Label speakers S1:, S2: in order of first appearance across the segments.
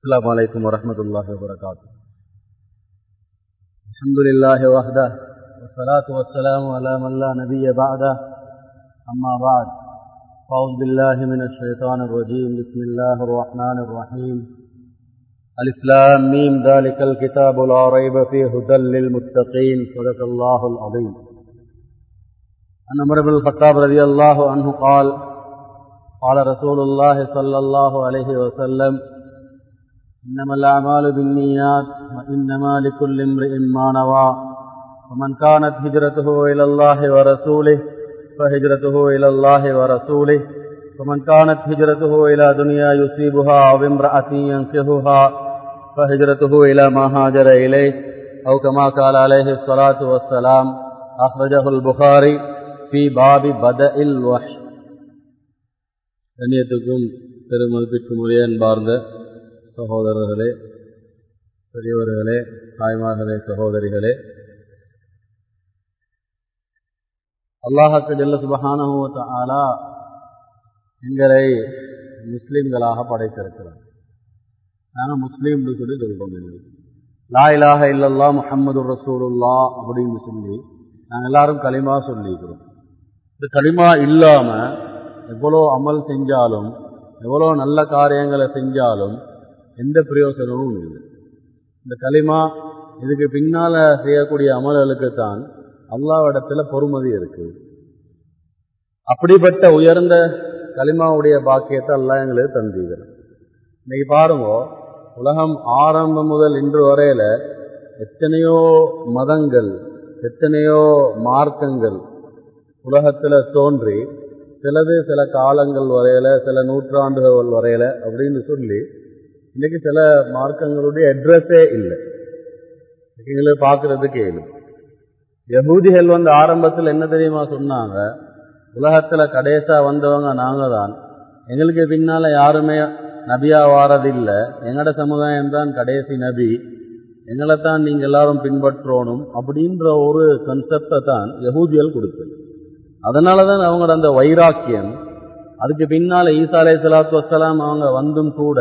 S1: السلام عليكم ورحمة الله وبركاته. الحمد لله وحده والصلاة والسلام على من لا نبي بعده. أما بعد أعوذ بالله من الشيطان الرجيم. بسم الله الرحمن الرحيم. الإسلام ميم. ذلك الكتاب لا ريب فيه هدى للمتقين. صدق الله العظيم. عن عمر بن الخطاب رضي الله عنه قال قال رسول الله صلى الله عليه وسلم إنما الأعمال بالنيات وإنما لكل امرئ ما نوى ومن كانت هجرته إلى الله ورسوله فهجرته إلى الله ورسوله ومن كانت هجرته إلى دنيا يصيبها أو امرأة ينكهها فهجرته إلى ما هاجر إليه أو كما قال عليه الصلاة والسلام أخرجه البخاري في باب بدء الوحي கண்ணியத்துக்கும் பெருமதிப்பிற்கும் உரிய அன்பார்ந்த சகோதரர்களே பெரியவர்களே தாய்மார்களே சகோதரிகளே. அல்லாஹாக்கு ஜல்ல ஆலா எங்களை முஸ்லீம்களாக படைத்திருக்கிறார். நாங்கள் முஸ்லீம்னு சொல்லி சொல்கிறோம் லா இலாக இல்லல்லா முஹம்மது ரசூலுல்லா அப்படின்னு சொல்லி நாங்கள் எல்லாரும் களிமா சொல்லிக்கிறோம். இந்த களிமா இல்லாம எவ்வளோ அமல் செஞ்சாலும் எவ்வளோ நல்ல காரியங்களை செஞ்சாலும் எந்த பிரயோசனமும் இல்லை. இந்த களிமா இதுக்கு பின்னால செய்யக்கூடிய அமல்களுக்கு தான் அல்லாவிடத்துல பொறுமதி இருக்கு. அப்படிப்பட்ட உயர்ந்த களிமாவுடைய பாக்கியத்தை அல்லா எங்களுக்கு தந்தீர்கள் இன்னைக்கு பாருங்க உலகம் ஆரம்பம் முதல் இன்று வரையில எத்தனையோ மதங்கள் எத்தனையோ மார்க்கங்கள் உலகத்துல தோன்றி சிலது சில காலங்கள் வரையில சில நூற்றாண்டுகள் வரையில அப்படின்னு சொல்லி இன்னைக்கு சில மார்க்கங்களுடைய அட்ரஸே இல்லை. எங்களை பார்க்கறது கேளு யகூதிகள் வந்து ஆரம்பத்தில் என்ன தெரியுமா சொன்னாங்க? உலகத்துல கடைசா வந்தவங்க நாங்க தான் எங்களுக்கு பின்னால யாருமே நபியா வாரதில்லை. எங்கட சமுதாயம் தான் கடைசி நபி. எங்களை தான் நீங்க எல்லாரும் பின்பற்றணும் அப்படின்ற ஒரு கன்செப்டை தான் யகூதியல் கொடுத்தது. அதனால தான் அவங்களோட அந்த வைராக்கியம். அதுக்கு பின்னால ஈசா அலை சலாத்து வசலாம் அவங்க வந்தும் கூட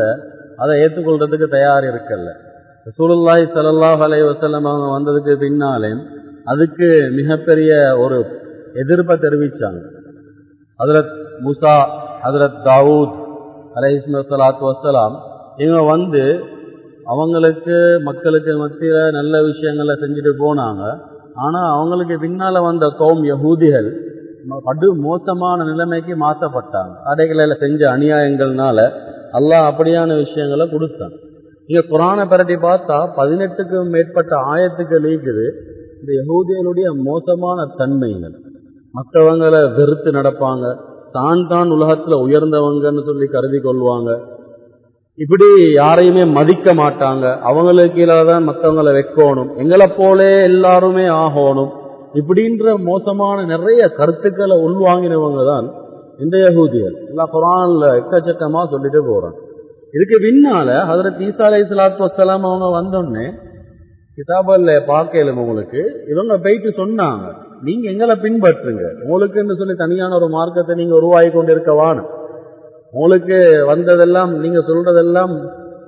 S1: அதை ஏற்றுக்கொள்றதுக்கு தயார் இருக்கல சூழல்லாய் சல்லாஹ் அலை வசலம் அவங்க வந்ததுக்கு பின்னாலே அதுக்கு மிகப்பெரிய ஒரு எதிர்ப்பை தெரிவிச்சாங்க. ஹதரத் முசா ஹதரத் தாவூத் அலைஹிஸ்ம சலாத் வசலாம் இவங்க வந்து அவங்களுக்கு மக்களுக்கு மத்தியில் நல்ல விஷயங்களை செஞ்சுட்டு போனாங்க. ஆனால் அவங்களுக்கு பின்னால் வந்த கௌம் யகூதிகள் படு மோசமான நிலைமைக்கு மாற்றப்பட்டாங்க. கடைகளில் செஞ்ச அநியாயங்கள்னால அல்லாஹ் அப்படியான விஷயங்களை கொடுத்தான். இங்க குரானை பரட்டி பார்த்தா பதினெட்டுக்கும் மேற்பட்ட ஆயத்துக்கள் இருக்குது இந்த யகூதியனுடைய மோசமான தன்மைகள் மற்றவங்களை வெறுத்து நடப்பாங்க. தான் தான் உலகத்துல உயர்ந்தவங்கன்னு சொல்லி கருதி கொள்வாங்க. இப்படி யாரையுமே மதிக்க மாட்டாங்க. அவங்களுக்கு கீழே தான் மற்றவங்களை வைக்கணும். எங்களை போலே எல்லாருமே ஆகணும். இப்படின்ற மோசமான நிறைய கருத்துக்களை உள்வாங்கினவங்க தான் இந்த யகூதியர். எல்லாம் குரான்ல எக்கச்சக்கமா சொல்லிட்டு போறாங்க இதுக்கு பின்னால ஹதரத் ஈசா அலை சலாத்து வசலாம் அவங்க வந்தோடனே கிதாபல்ல பார்க்கல உங்களுக்கு இவங்க போயிட்டு சொன்னாங்க நீங்க எங்களை பின்பற்றுங்க. உங்களுக்குன்னு சொல்லி தனியான ஒரு மார்க்கத்தை நீங்க உருவாகி கொண்டு இருக்கவானு உங்களுக்கு வந்ததெல்லாம் நீங்க சொல்றதெல்லாம்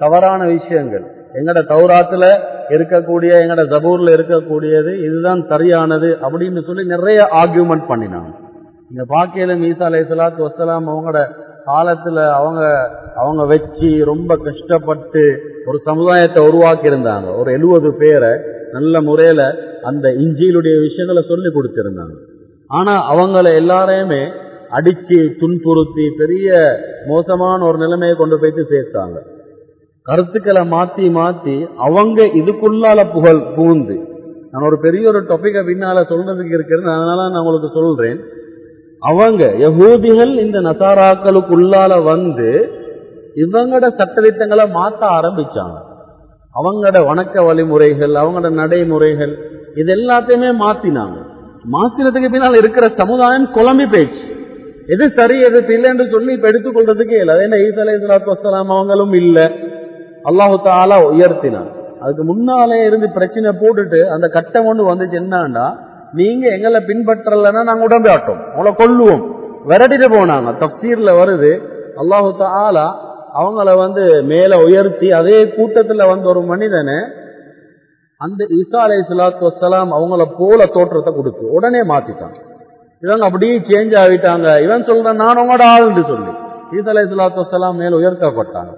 S1: தவறான விஷயங்கள். எங்கட தௌராத்துல இருக்கக்கூடிய எங்கட ஜபூர்ல இருக்கக்கூடியது இதுதான் சரியானது அப்படின்னு சொல்லி நிறைய ஆர்கியூமெண்ட் பண்ணினாங்க. இந்த பாக்கியில மீசா அலை சலாத்து வசலாம் அவங்களோட காலத்துல அவங்க அவங்க வச்சு ரொம்ப கஷ்டப்பட்டு ஒரு சமுதாயத்தை உருவாக்கி இருந்தாங்க ஒரு எழுபது பேரை நல்ல முறையில அந்த இஞ்சியிலுடைய விஷயங்களை சொல்லி கொடுத்திருந்தாங்க. ஆனா அவங்கள எல்லாரையுமே அடிச்சு துன்புறுத்தி பெரிய மோசமான ஒரு நிலைமையை கொண்டு போயிட்டு சேர்த்தாங்க. கருத்துக்களை மாத்தி மாத்தி அவங்க இதுக்குள்ளால புகழ் பூந்து நான் ஒரு பெரிய ஒரு டாபிக்கை பின்னால சொல்றதுக்கு இருக்கிறது அதனால நான் உங்களுக்கு சொல்றேன். அவங்க யகூதிகள் இந்த நசாராக்களுக்குள்ளால வந்து இவங்களோட சட்டத்திட்டங்களை மாற்ற ஆரம்பிச்சாங்க. அவங்களோட வணக்க வழிமுறைகள் அவங்களோட நடைமுறைகள் இது எல்லாத்தையுமே மாத்தினாங்க. மாத்தினதுக்கு பின்னால் இருக்கிற சமுதாயம் குழம்பி போயிடுச்சு. எது சரி எது இல்லைன்னு சொல்லி இப்ப எடுத்துக்கொள்றதுக்கே இல்லை. அதே ஈசலை அலை சலாத்து வசலாம் அவங்களும் இல்லை. அல்லாஹு தாலா உயர்த்தினான். அதுக்கு முன்னாலே இருந்து பிரச்சனை போட்டுட்டு அந்த கட்டம் ஒன்று வந்துச்சு. என்னன்னா நீங்க எங்களை பின்பற்றலைன்னா நாங்க உடம்பாட்டோம் உங்களை கொல்லுவோம். விரட்டிட்டு போனாங்க. தப்சீர்ல வருது. அல்லாஹு தாலா அவங்கள வந்து மேல உயர்த்தி அதே கூட்டத்துல வந்த ஒரு மனிதனை அந்த ஈசா அலை சலாத்து வசலாம் அவங்கள போல தோற்றத்தை கொடுத்து உடனே மாத்திட்டாங்க இவங்க அப்படியே சேஞ்ச் ஆகிட்டாங்க. இவன் சொல்றான் நான் உங்களோட ஆள்னு சொல்லி. ஈசா அலை சலாத்து வசலாம் மேல உயர்த்தப்பட்டாங்க.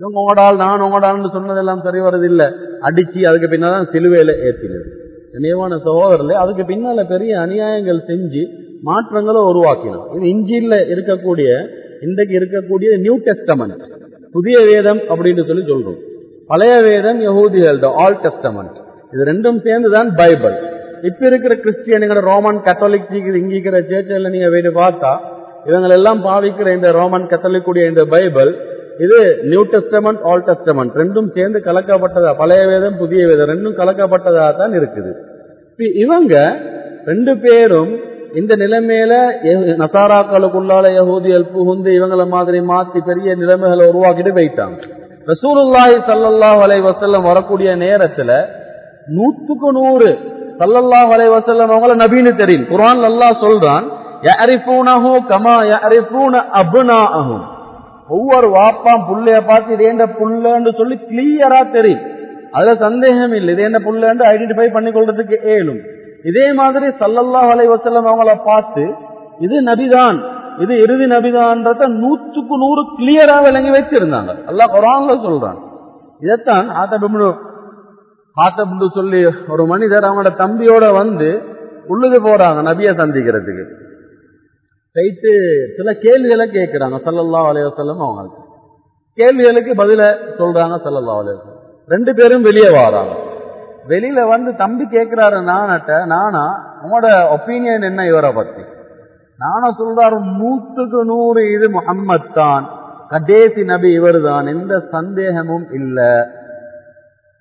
S1: இவங்க உங்களோட ஆள் நான் உங்களோட ஆள்னு சொன்னதெல்லாம் சரி வரதில்லை அடிச்சு அதுக்கு பின்னாதான் சிலுவையில ஏற்றினது நினைவான சகோதரர்களே அதுக்கு பின்னால பெரிய அநியாயங்கள் செஞ்சு மாற்றங்களை உருவாக்கினோம். இது இஞ்சியில் இருக்கக்கூடிய இன்றைக்கு இருக்கக்கூடிய நியூ டெஸ்டமெண்ட் புதிய வேதம் அப்படின்னு சொல்லி சொல்றோம். பழைய வேதம் யகூதிகள் ஆல் டெஸ்டமெண்ட் இது ரெண்டும் சேர்ந்து தான் பைபிள். இப்ப இருக்கிற கிறிஸ்டியனுங்கிற ரோமன் கத்தோலிக் இங்கிக்கிற சேர்ச்சில் நீங்க போயிட்டு பார்த்தா இவங்க எல்லாம் பாவிக்கிற இந்த ரோமன் கத்தோலிக் கூடிய இந்த பைபிள் இது நியூ டெஸ்டமெண்ட் ஆல் டெஸ்டமெண்ட் ரெண்டும் சேர்ந்து கலக்கப்பட்டதா? பழைய வேதம் புதிய வேதம். ரெண்டும் கலக்கப்பட்டதா தான் இருக்குது இவங்க ரெண்டு பேரும் இந்த நிலைமையில நசாராக்களுக்குள்ளால யகூதியல் புகுந்து இவங்களை மாதிரி மாத்தி பெரிய நிலைமைகளை உருவாக்கிட்டு போயிட்டாங்க. ரசூலுல்லாஹி சல்லல்லாஹு அலைஹி வசல்லம் வரக்கூடிய நேரத்துல நூத்துக்கு நூறு சல்லல்லாஹ் அலைஹி வசல்லம் அவங்கள நபீனு தெரியும். குரான் அல்லாஹ் சொல்றான் கமா அபுனா அப்னாஅஹும். ஒவ்வொரு வாப்பாம் புள்ளைய பார்த்து இது என்ன புள்ளன்னு சொல்லி கிளியரா தெரியும். அதுல சந்தேகம் இல்லை. இது என்ன புள்ளன்னு ஐடென்டிஃபை பண்ணி கொள்றதுக்கு ஏழும். இதே மாதிரி சல்லல்லா அலை வசல்லம் அவங்கள பார்த்து இது நபிதான் இது இறுதி நபிதான்றத நூற்றுக்கு நூறு கிளியரா விளங்கி வச்சிருந்தாங்க. அல்லாஹ் குரான்ல சொல்றான். இதைத்தான் ஆத்தபிண்டு ஆத்தபிண்டு சொல்லி ஒரு மனிதர் அவங்களோட தம்பியோட வந்து உள்ளுக்கு போறாங்க நபியை சந்திக்கிறதுக்கு. போயிட்டு சில கேள்விகளை கேட்கிறாங்க. சல்லல்லா அலையவசல்லம் அவங்களுக்கு கேள்விகளுக்கு பதில சொல்றாங்க சல்லல்லா அலையவசல்லம் ரெண்டு பேரும் வெளியே வராங்க. வெளியில வந்து தம்பி கேட்கிறாரு நானட்ட நானா உங்களோட ஒப்பீனியன் என்ன இவரை பத்தி? நானா சொல்றாரு நூற்றுக்கு நூறு இது முகம்மத் தான். கடைசி நபி இவர் தான். எந்த சந்தேகமும் இல்லை.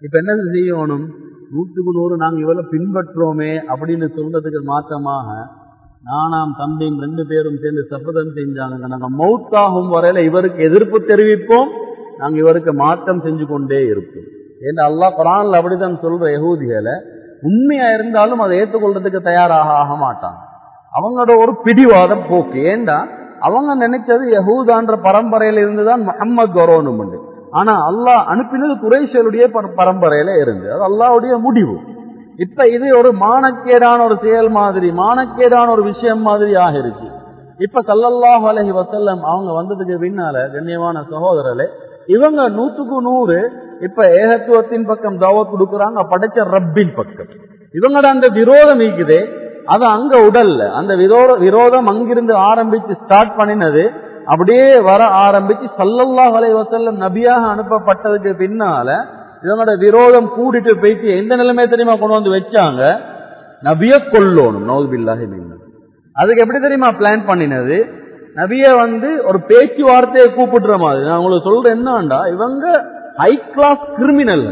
S1: இப்ப என்ன செய்யணும்? நூற்றுக்கு நூறு நாங்கள் இவரை பின்பற்றோமே அப்படின்னு சொல்றதுக்கு மாற்றமாக நானாம் தம்பியும் ரெண்டு பேரும் சேர்ந்து சபதம் செஞ்சாங்க நாங்க மௌத்தாகும் வரையில இவருக்கு எதிர்ப்பு தெரிவிப்போம். நாங்க இவருக்கு மாற்றம் செஞ்சு கொண்டே இருப்போம். ஏன்னா அல்லா குரான்ல அப்படிதான் சொல்ற யகூதிகளை உண்மையா இருந்தாலும் அதை ஏற்றுக்கொள்றதுக்கு தயாராக ஆக மாட்டாங்க அவங்களோட ஒரு பிடிவாதம் போக்கு. ஏண்டா? அவங்க நினைச்சது யகூதான்ற பரம்பரையில இருந்துதான் முகம்மது வரணும் ஆனா அல்லாஹ் அனுப்பினது குறைஷலுடைய பரம்பரையில இருந்து. அது அல்லாவுடைய முடிவு. இப்ப இது ஒரு மானக்கேடான ஒரு செயல் மாதிரி மானக்கேடான ஒரு விஷயம் மாதிரி ஆகிருச்சு. இப்ப சல்லல்லாஹ் அலஹி வசல்லம் அவங்க வந்ததுக்கு பின்னால கண்ணியமான சகோதரர்களே இவங்க நூத்துக்கு நூறு இப்ப ஏகத்துவத்தின் பக்கம் தாவத் கொடுக்குறாங்க படைச்ச ரப்பின் பக்கம். இவங்களோட அந்த விரோதம் இருக்குதே. அது அங்க உடல்ல. அந்த விரோத விரோதம் அங்கிருந்து ஆரம்பிச்சு ஸ்டார்ட் பண்ணினது அப்படியே வர ஆரம்பிச்சு சல்லல்லாஹ் அலை வசல்லம் நபியாக அனுப்பப்பட்டதுக்கு பின்னால இவங்களோட விரோதம் கூடிட்டு போயிட்டு எந்த நிலைமையை தெரியுமா கொண்டு வந்து வச்சாங்க? நபிய கொல்லணும். நௌபில்லாஹி அதுக்கு எப்படி தெரியுமா பிளான் பண்ணினது? நபிய வந்து ஒரு பேச்சுவார்த்தையை கூப்பிடுற மாதிரி. நான் உங்களுக்கு சொல்றேன் என்னண்டா இவங்க ஹை கிளாஸ் கிரிமினல்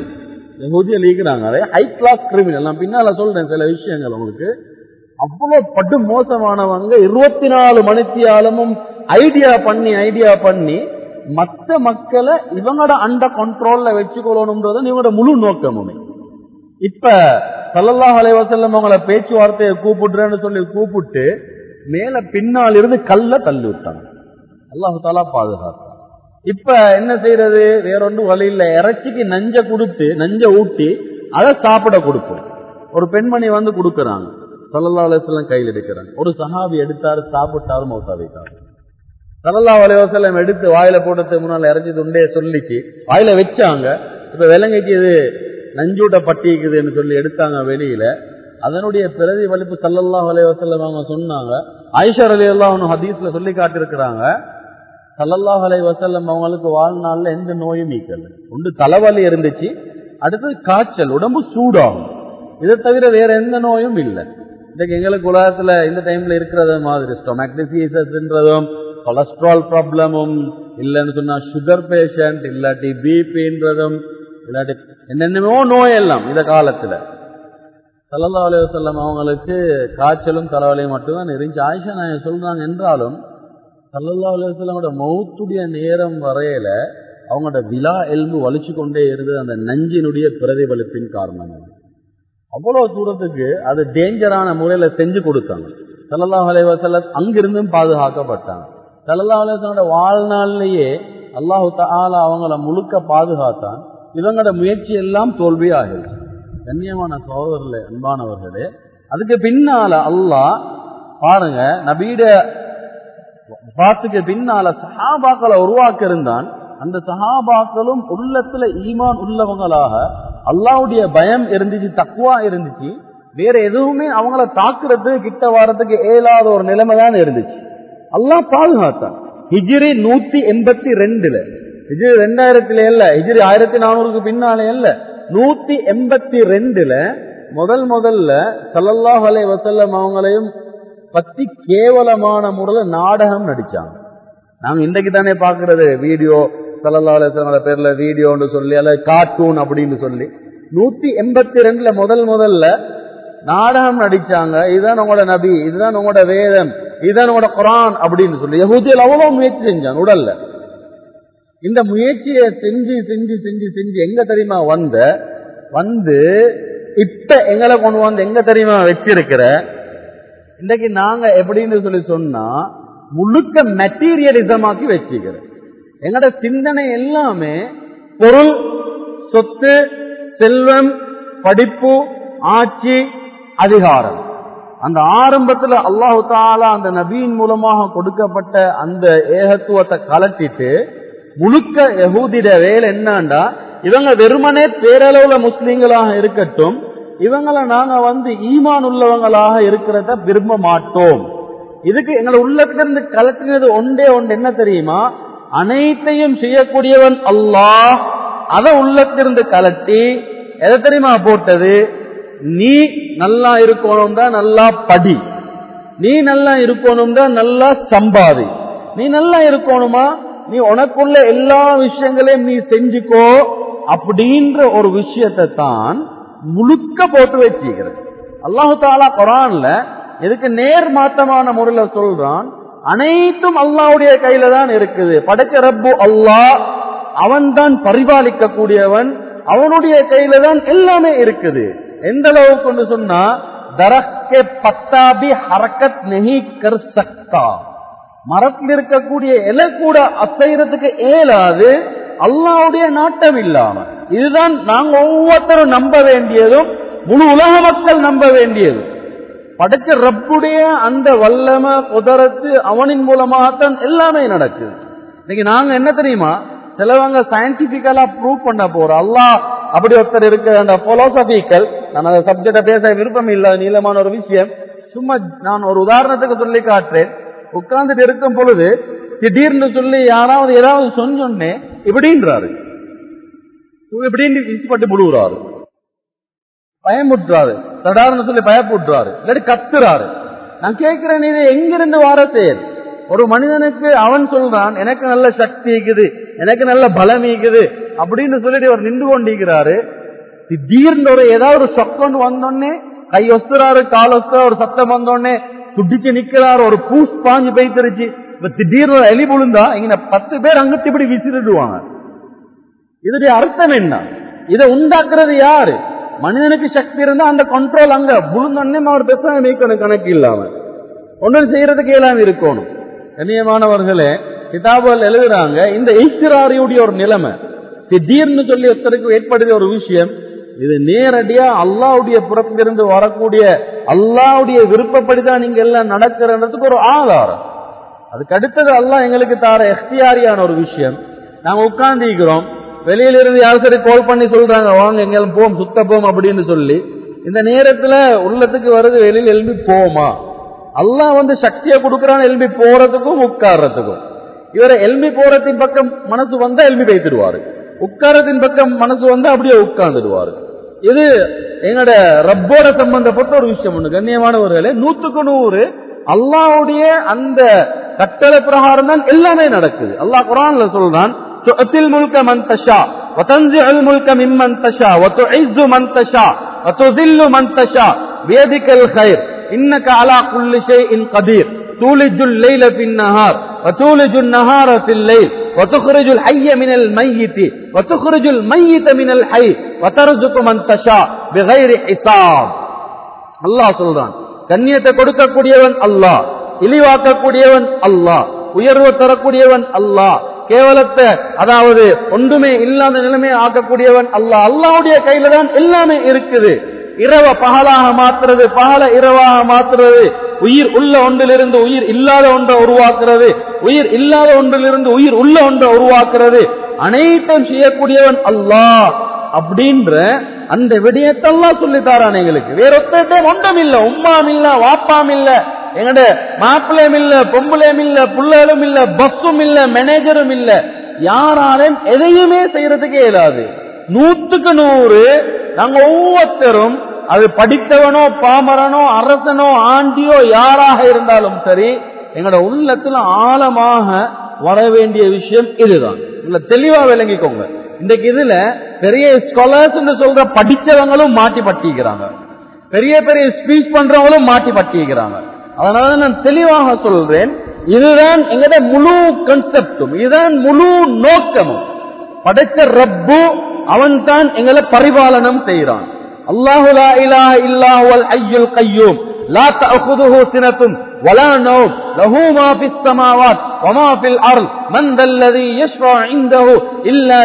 S1: யகூதியில் இருக்கிறாங்க அதே ஹை கிளாஸ் கிரிமினல் நான் பின்னால சொல்றேன் சில விஷயங்கள் உங்களுக்கு. அவ்வளவு படு மோசமானவங்க இருபத்தி நாலு மணித்தியாலமும் ஐடியா பண்ணி ஐடியா பண்ணி மற்ற மக்களை இவங்களோட அண்ட கண்ட்ரோல்ல வச்சுக்கொள்ளணும்ன்றது இவங்களோட முழு நோக்கமுமே. இப்ப சல்லல்லாஹ் அலைவசல்லம் அவங்கள பேச்சுவார்த்தையை கூப்பிடுறேன்னு சொல்லி கூப்பிட்டு மேல பின்னால் இருந்து கல்ல தள்ளி விட்டாங்க. அல்லாஹு தாலா பாதுகாத்தான். இப்ப என்ன செய்யறது வேறொன்றும் வழி இல்ல. இறைச்சிக்கு நஞ்ச கொடுத்து நஞ்ச ஊட்டி அதை சாப்பிட கொடுப்போம் ஒரு பெண்மணி வந்து கொடுக்கறாங்க. சல்லல்லா அலுவலம் கையில் எடுக்கிறாங்க. ஒரு சஹாபி எடுத்தாரு சாப்பிட்டாரு மௌத்தா வைத்தாரு. சல்லல்லா அலைவசல்லம் எடுத்து வாயில போட்டது முன்னால் இறைச்சி உண்டே சொல்லிச்சு. வாயில வச்சாங்க. இப்ப விலங்கைக்கு இது நஞ்சூட்ட பட்டிக்குதுன்னு சொல்லி எடுத்தாங்க வெளியில. அதனுடைய பிரதிபலிப்பு சல்லல்லாஹ் அலைவசல்லம் அவங்க சொன்னாங்க. ஐஷர் அலி அல்லாஹ் ஹதீஸ்ல சொல்லி காட்டிருக்கிறாங்க சல்லல்லாஹ் அலை வசல்லம் அவங்களுக்கு வாழ்நாள்ல எந்த நோயும் நீக்கல. ஒன்று தலைவலி இருந்துச்சு. அடுத்தது காய்ச்சல் உடம்பு சூடாகும். இதை தவிர வேற எந்த நோயும் இல்லை. இன்றைக்கு எங்களுக்கு உலகத்துல இந்த டைம்ல இருக்கிறத மாதிரி ஸ்டொமக் டிசீசஸ்ன்றதும் கொலஸ்ட்ரால் ப்ராப்ளமும் இல்லைன்னு சொன்னா சுகர் பேஷண்ட் இல்லாட்டி பிபின்றதும் இல்லாட்டி என்னென்னமோ நோய் எல்லாம் இந்த காலத்துல. சல்லல்லா அலைய வசல்லம் அவங்களுக்கு காய்ச்சலும் தலைவலையும் மட்டும்தான் இருந்துச்சு. ஆயிஷா நான் சொல்றாங்க என்றாலும் சல்லல்லா செல்லமோட மௌத்துடைய நேரம் வரையில அவங்களோட விழா எலும்பு வலிச்சு கொண்டே இருந்தது அந்த நஞ்சினுடைய பிரதிபலிப்பின் காரணமாக அவ்வளவு தூரத்துக்கு அது டேஞ்சரான முறையில செஞ்சு கொடுத்தாங்க. செல்லல்லா அலைவசல்ல அங்கிருந்தும் பாதுகாக்கப்பட்டாங்க. சல்லல்லாஹ் அலைவசனோட வாழ்நாள்லயே அல்லாஹு தாலா அவங்கள முழுக்க பாதுகாத்தான். இவங்களோட முயற்சி எல்லாம் தோல்வியாகிறது கண்ணியமான சகோதரர்களே அன்பானவர்களே அதுக்கு பின்னால அல்லாஹ் பாருங்க நபீட பாத்துக்கு பின்னால சஹாபாக்களை உருவாக்க இருந்தான் அந்த சஹாபாக்களும் உள்ளத்துல ஈமான் உள்ளவங்களாக அல்லாவுடைய பயம் இருந்துச்சு தக்குவா இருந்துச்சு. வேற எதுவுமே அவங்கள தாக்குறது கிட்ட வாரத்துக்கு இயலாத ஒரு நிலைமை தான் இருந்துச்சு. அல்லாஹ் பாதுகாத்தான். ஹிஜ்ரி நூத்தி எண்பத்தி ரெண்டுல. ஹிஜிரி ரெண்டாயிரத்துல இல்ல ஹிஜிரி ஆயிரத்தி நானூறுக்கு பின்னாலே இல்ல நூத்தி எண்பத்தி ரெண்டுல முதல் முதல்ல சல்லல்லாஹ் அலை வசல்லம் அவங்களையும் பத்தி கேவலமான முறையில் நாடகம் நடிச்சாங்க. நாங்க இன்றைக்கு தானே பாக்குறது வீடியோ சல்லல்லா அலுவலோட பேர்ல வீடியோன்னு சொல்லி அல்லது கார்ட்டூன் அப்படின்னு சொல்லி. நூத்தி எண்பத்தி ரெண்டுல முதல் முதல்ல நாடகம் நடிச்சாங்க இதுதான் உங்களோட நபி இதுதான் உங்களோட வேதம் இதுதான் உங்களோட குரான் அப்படின்னு சொல்லி யகுதியில் அவ்வளவு முயற்சி செஞ்சான் உடல்ல. இந்த முயற்சியை செஞ்சு செஞ்சு செஞ்சு செஞ்சு எங்க தெரியுமா வந்த? வந்து இப்ப எங்களை கொண்டு வந்து எங்க தெரியுமா வச்சிருக்கிற? இன்றைக்கு நாங்க எப்படின்னு சொல்லி சொன்னா முழுக்க மெட்டீரியலிசமாக்கி வச்சுக்கிறோம் எங்களோட சிந்தனை எல்லாமே பொருள் சொத்து செல்வம் படிப்பு ஆட்சி அதிகாரம். அந்த ஆரம்பத்துல அல்லாஹு தாலா அந்த நபியின் மூலமாக கொடுக்கப்பட்ட அந்த ஏகத்துவத்தை கலட்டிட்டு முழுக்க எகூதிட வேலை என்னண்டா? இவங்க வெறுமனே பேரளவுல முஸ்லீம்களாக இருக்கட்டும் இவங்களை நாங்க வந்து ஈமான் உள்ளவங்களாக இருக்கிறத விரும்ப மாட்டோம். இதுக்கு எங்களை உள்ளத்திலிருந்து கலட்டினது ஒன்றே ஒன்று என்ன தெரியுமா? அனைத்தையும் செய்யக்கூடியவன் அல்லாஹ். அதை உள்ளத்திலிருந்து கலட்டி எதை தெரியுமா போட்டது? நீ நல்லா இருக்கணும் தான் நல்லா படி. நீ நல்லா இருக்கணும் தான் நல்லா சம்பாதி. நீ நல்லா இருக்கணுமா? நீ உனக்குள்ள எல்லா விஷயங்களையும் நீ செஞ்சுக்கோ அப்படின்ற ஒரு விஷயத்தை தான் முழுக்க போட்டு வச்சுக்கிறது அல்லாஹு தாலா குரான்ல இதுக்கு நேர் மாற்றமான முறையில சொல்றான்? அனைத்தும் அல்லாவுடைய கையில தான் இருக்குது. படைச்ச ரப்பு அல்லாஹ் அவன் தான் பரிபாலிக்க கூடியவன் அவனுடைய கையில தான் எல்லாமே இருக்குது. எந்த அளவுக்கு சொன்னா தரக்கே பத்தாபி ஹரக்கத் நெஹி கர் சக்தா. மரத்தில் இருக்கக்கூடிய இலை கூட அசைறதுக்கு இயலாது அல்லாவுடைய நாட்டம் இல்லாம. இதுதான் நாங்க ஒவ்வொருத்தரும் நம்ப வேண்டியதும் முழு உலக மக்கள் நம்ப வேண்டியது படைச்ச ரப்புடைய அந்த வல்லம குதரத்து அவனின் மூலமாகத்தான் எல்லாமே நடக்குது. இன்னைக்கு நாங்க என்ன தெரியுமா? சிலவங்க சயின்டிபிக்கலா ப்ரூவ் பண்ண போற அல்லாஹ் அப்படி ஒருத்தர் இருக்கிற அந்த பிலோசபிக்கல் நான் அந்த சப்ஜெக்ட பேச விருப்பம் இல்லை நீளமான ஒரு விஷயம். சும்மா நான் ஒரு உதாரணத்துக்கு சொல்லி காட்டுறேன். உட்கார்ந்துட்டு இருக்கும் பொழுது திடீர்னு சொல்லி யாராவது ஏதாவது சொன்னே இப்படின்றாரு. இப்படின்னு விசுப்பட்டு முடுகிறாரு பயமுட்டுறாரு தடார்னு சொல்லி பயப்புட்டுறாரு இல்லாட்டி கத்துறாரு. நான் கேட்கிறேன் இது எங்கிருந்து வார செயல் ஒரு மனிதனுக்கு அவன் சொல்றான் எனக்கு நல்ல சக்தி இருக்குது எனக்கு நல்ல பலம் இருக்குது அப்படின்னு சொல்லிட்டு அவர் நின்று கொண்டிருக்கிறாரு. திடீர்னு ஒரு ஏதாவது ஒரு சத்தம் வந்தோடனே கை ஒஸ்துறாரு கால் ஒஸ்துறா ஒரு சத்தம் வந்தோடனே துடிச்சு நிக்கிறாரு ஒரு பூஸ் பாஞ்சு பெய்திருச்சு இப்ப திடீர்னு ஒரு எலி புழுந்தா இங்க பத்து பேர் அங்கிட்டு இப்படி விசிறிடுவாங்க. இதோடைய அர்த்தம் என்ன? இதை உண்டாக்குறது யாரு? மனிதனுக்கு சக்தி இருந்தா அந்த கண்ட்ரோல் அங்க. புழுந்தோடனே அவர் பெருசாக நீக்கணும் கணக்கு இல்லாம. ஒன்றும் செய்யறதுக்கு இயலாம இருக்கணும். கண்ணியமானவர்களே கிதாபுகள் எழுதுறாங்க இந்த ஈஸ்வராரியுடைய ஒரு நிலைமை. திடீர்னு சொல்லி ஒருத்தருக்கு ஏற்படுகிற ஒரு விஷயம் இது நேரடியா அல்லாவுடைய புறத்திலிருந்து வரக்கூடிய அல்லாவுடைய விருப்பப்படிதான் நீங்க எல்லாம் நடக்கிறதுக்கு ஒரு ஆதாரம். அதுக்கு அடுத்தது அல்லாஹ் எங்களுக்கு தார எஃப்டியாரியான ஒரு விஷயம். நாங்க உட்கார்ந்திருக்கிறோம் வெளியில இருந்து யாரும் சரி கால் பண்ணி சொல்றாங்க வாங்க எங்கேயும் போம் சுத்த போம் அப்படின்னு சொல்லி இந்த நேரத்துல உள்ளத்துக்கு வருது வெளியில் எழுப்பி போமா அல்லாஹ் வந்து சக்தியை கொடுக்கறான்னு எழுப்பி போறதுக்கும் உட்கார்றதுக்கும் இவரை எல்மி போறதின் பக்கம் மனசு வந்தா எல்மி வைத்துடுவாரு உட்காரத்தின் பக்கம் மனசு வந்தா அப்படியே உட்கார்ந்துடுவாரு இது எங்களோட ரப்போட சம்பந்தப்பட்ட ஒரு விஷயம் ஒண்ணு கண்ணியமானவர்களே நூத்துக்கு நூறு அல்லாவுடைய அந்த கட்டளை பிரகாரம் தான் எல்லாமே நடக்குது அல்லாஹ் குரான்ல சொல்றான் تؤتي الملك من تشاء وتنزع الملك ممن تشاء وتعز من تشاء وتذل من تشاء بيدك الخير إنك على كل شيء قدير تولج الليل في النهار وتولج النهار في الليل وتخرج الحي من الميت وتخرج الميت من الحي وترزق من تشاء بغير حساب அல்லாஹ் சொல்றான் கண்ணியத்தை கொடுக்கக்கூடியவன் அல்லாஹ் இழிவாக்கக்கூடியவன் அல்லாஹ் உயர்வு தரக்கூடியவன் அல்லாஹ் கேவலத்தை அதாவது ஒன்றுமே இல்லாத நிலைமையை ஆக்கக்கூடியவன் அல்லாஹ் அல்லாவுடைய கையில தான் எல்லாமே இருக்குது இரவ பகலாக மாத்துறது பகல இரவாக மாத்துறது உயிர் உள்ள ஒன்றிலிருந்து உயிர் இல்லாத ஒன்றை உருவாக்குறது உயிர் இல்லாத ஒன்றிலிருந்து உயிர் உள்ள ஒன்றை உருவாக்குறது அனைத்தும் செய்யக்கூடியவன் அல்லாஹ் அப்படின்ற அந்த விடயத்தெல்லாம் சொல்லித்தாரான் எங்களுக்கு. வேற ஒத்தட்டையும் ஒன்றும் இல்ல உம்மாம் இல்ல வாப்பாம் இல்ல எங்கட மாப்பிள்ளையும் இல்ல பொம்பளையும் இல்ல புள்ளைகளும் இல்ல பஸ்ஸும் இல்ல மேனேஜரும் இல்ல யாராலும் எதையுமே செய்யறதுக்கே இயலாது. நூத்துக்கு நூறு. நாங்க ஒவ்வொருத்தரும் அது படித்தவனோ பாமரனோ அரசனோ ஆண்டியோ யாராக இருந்தாலும் சரி எங்களோட உள்ளத்துல ஆழமாக வர வேண்டிய விஷயம் இதுதான். இல்ல தெளிவா விளங்கிக்கோங்க. இன்றைக்கு இதுல பெரிய ஸ்காலர்ஸ் சொல்ற படிச்சவங்களும் மாட்டி பட்டிக்கிறாங்க பெரிய பெரிய ஸ்பீச் பண்றவங்களும் மாட்டி பட்டிக்கிறாங்க அதனால நான் தெளிவாக சொல்றேன். இதுதான் எங்கட முழு கன்செப்டும் இதுதான் முழு நோக்கமும். படைத்த ரப்பு அவன் தான் எங்களை பரிபாலனம் செய்யறான் அல்லாஹுலா இலா இல்லாஹுல் ஐயுல் கையூம். لا تأخذه سنة ولا نوم له ما في السماوات وما في الأرض من ذا الذي يشفع عنده إلا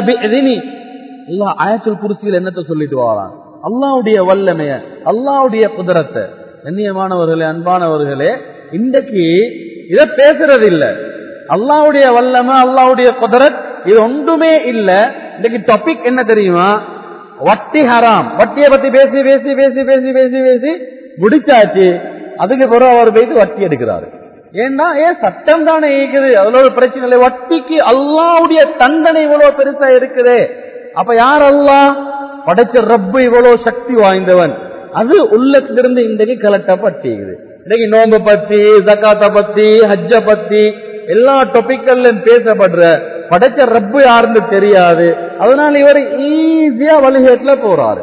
S1: சொல்லிட்டு வாரான்? அல்லாவுடைய வல்லமைய அல்லாவுடைய குதிரத்தை. கண்ணியமானவர்களே அன்பானவர்களே இன்றைக்கு இதை பேசுறது இல்லை அல்லாவுடைய வல்லமை அல்லாவுடைய குதிரத் இது ஒன்றுமே இல்லை. இன்னைக்கு டாபிக் என்ன தெரியுமா? வட்டி ஹராம். வட்டியை பத்தி பேசி பேசி பேசி பேசி பேசி பேசி முடிச்சாச்சு. அதுக்கு பிறகு அவர் போயிட்டு வட்டி எடுக்கிறாரு. ஏன்னா ஏன் சட்டம் தானே இருக்குது அதுல ஒரு பிரச்சனை இல்லை. வட்டிக்கு அல்லாவுடைய தண்டனை இவ்வளவு பெருசா இருக்குது. அப்ப யார் அல்லா படைச்ச ரப்பு இவ்வளவு சக்தி வாய்ந்தவன். அது உள்ளத்திலிருந்து இன்றைக்கு கலட்டப்பட்டிருக்குது இன்னைக்கு நோம்பு பத்தி ஜக்காத்த பத்தி ஹஜ்ஜ பத்தி எல்லா டொபிக்கல்லும் பேசப்படுற படைச்ச ரப்பு யாருன்னு தெரியாது. அதனால இவர் ஈஸியா வழிகேட்டுல போறாரு.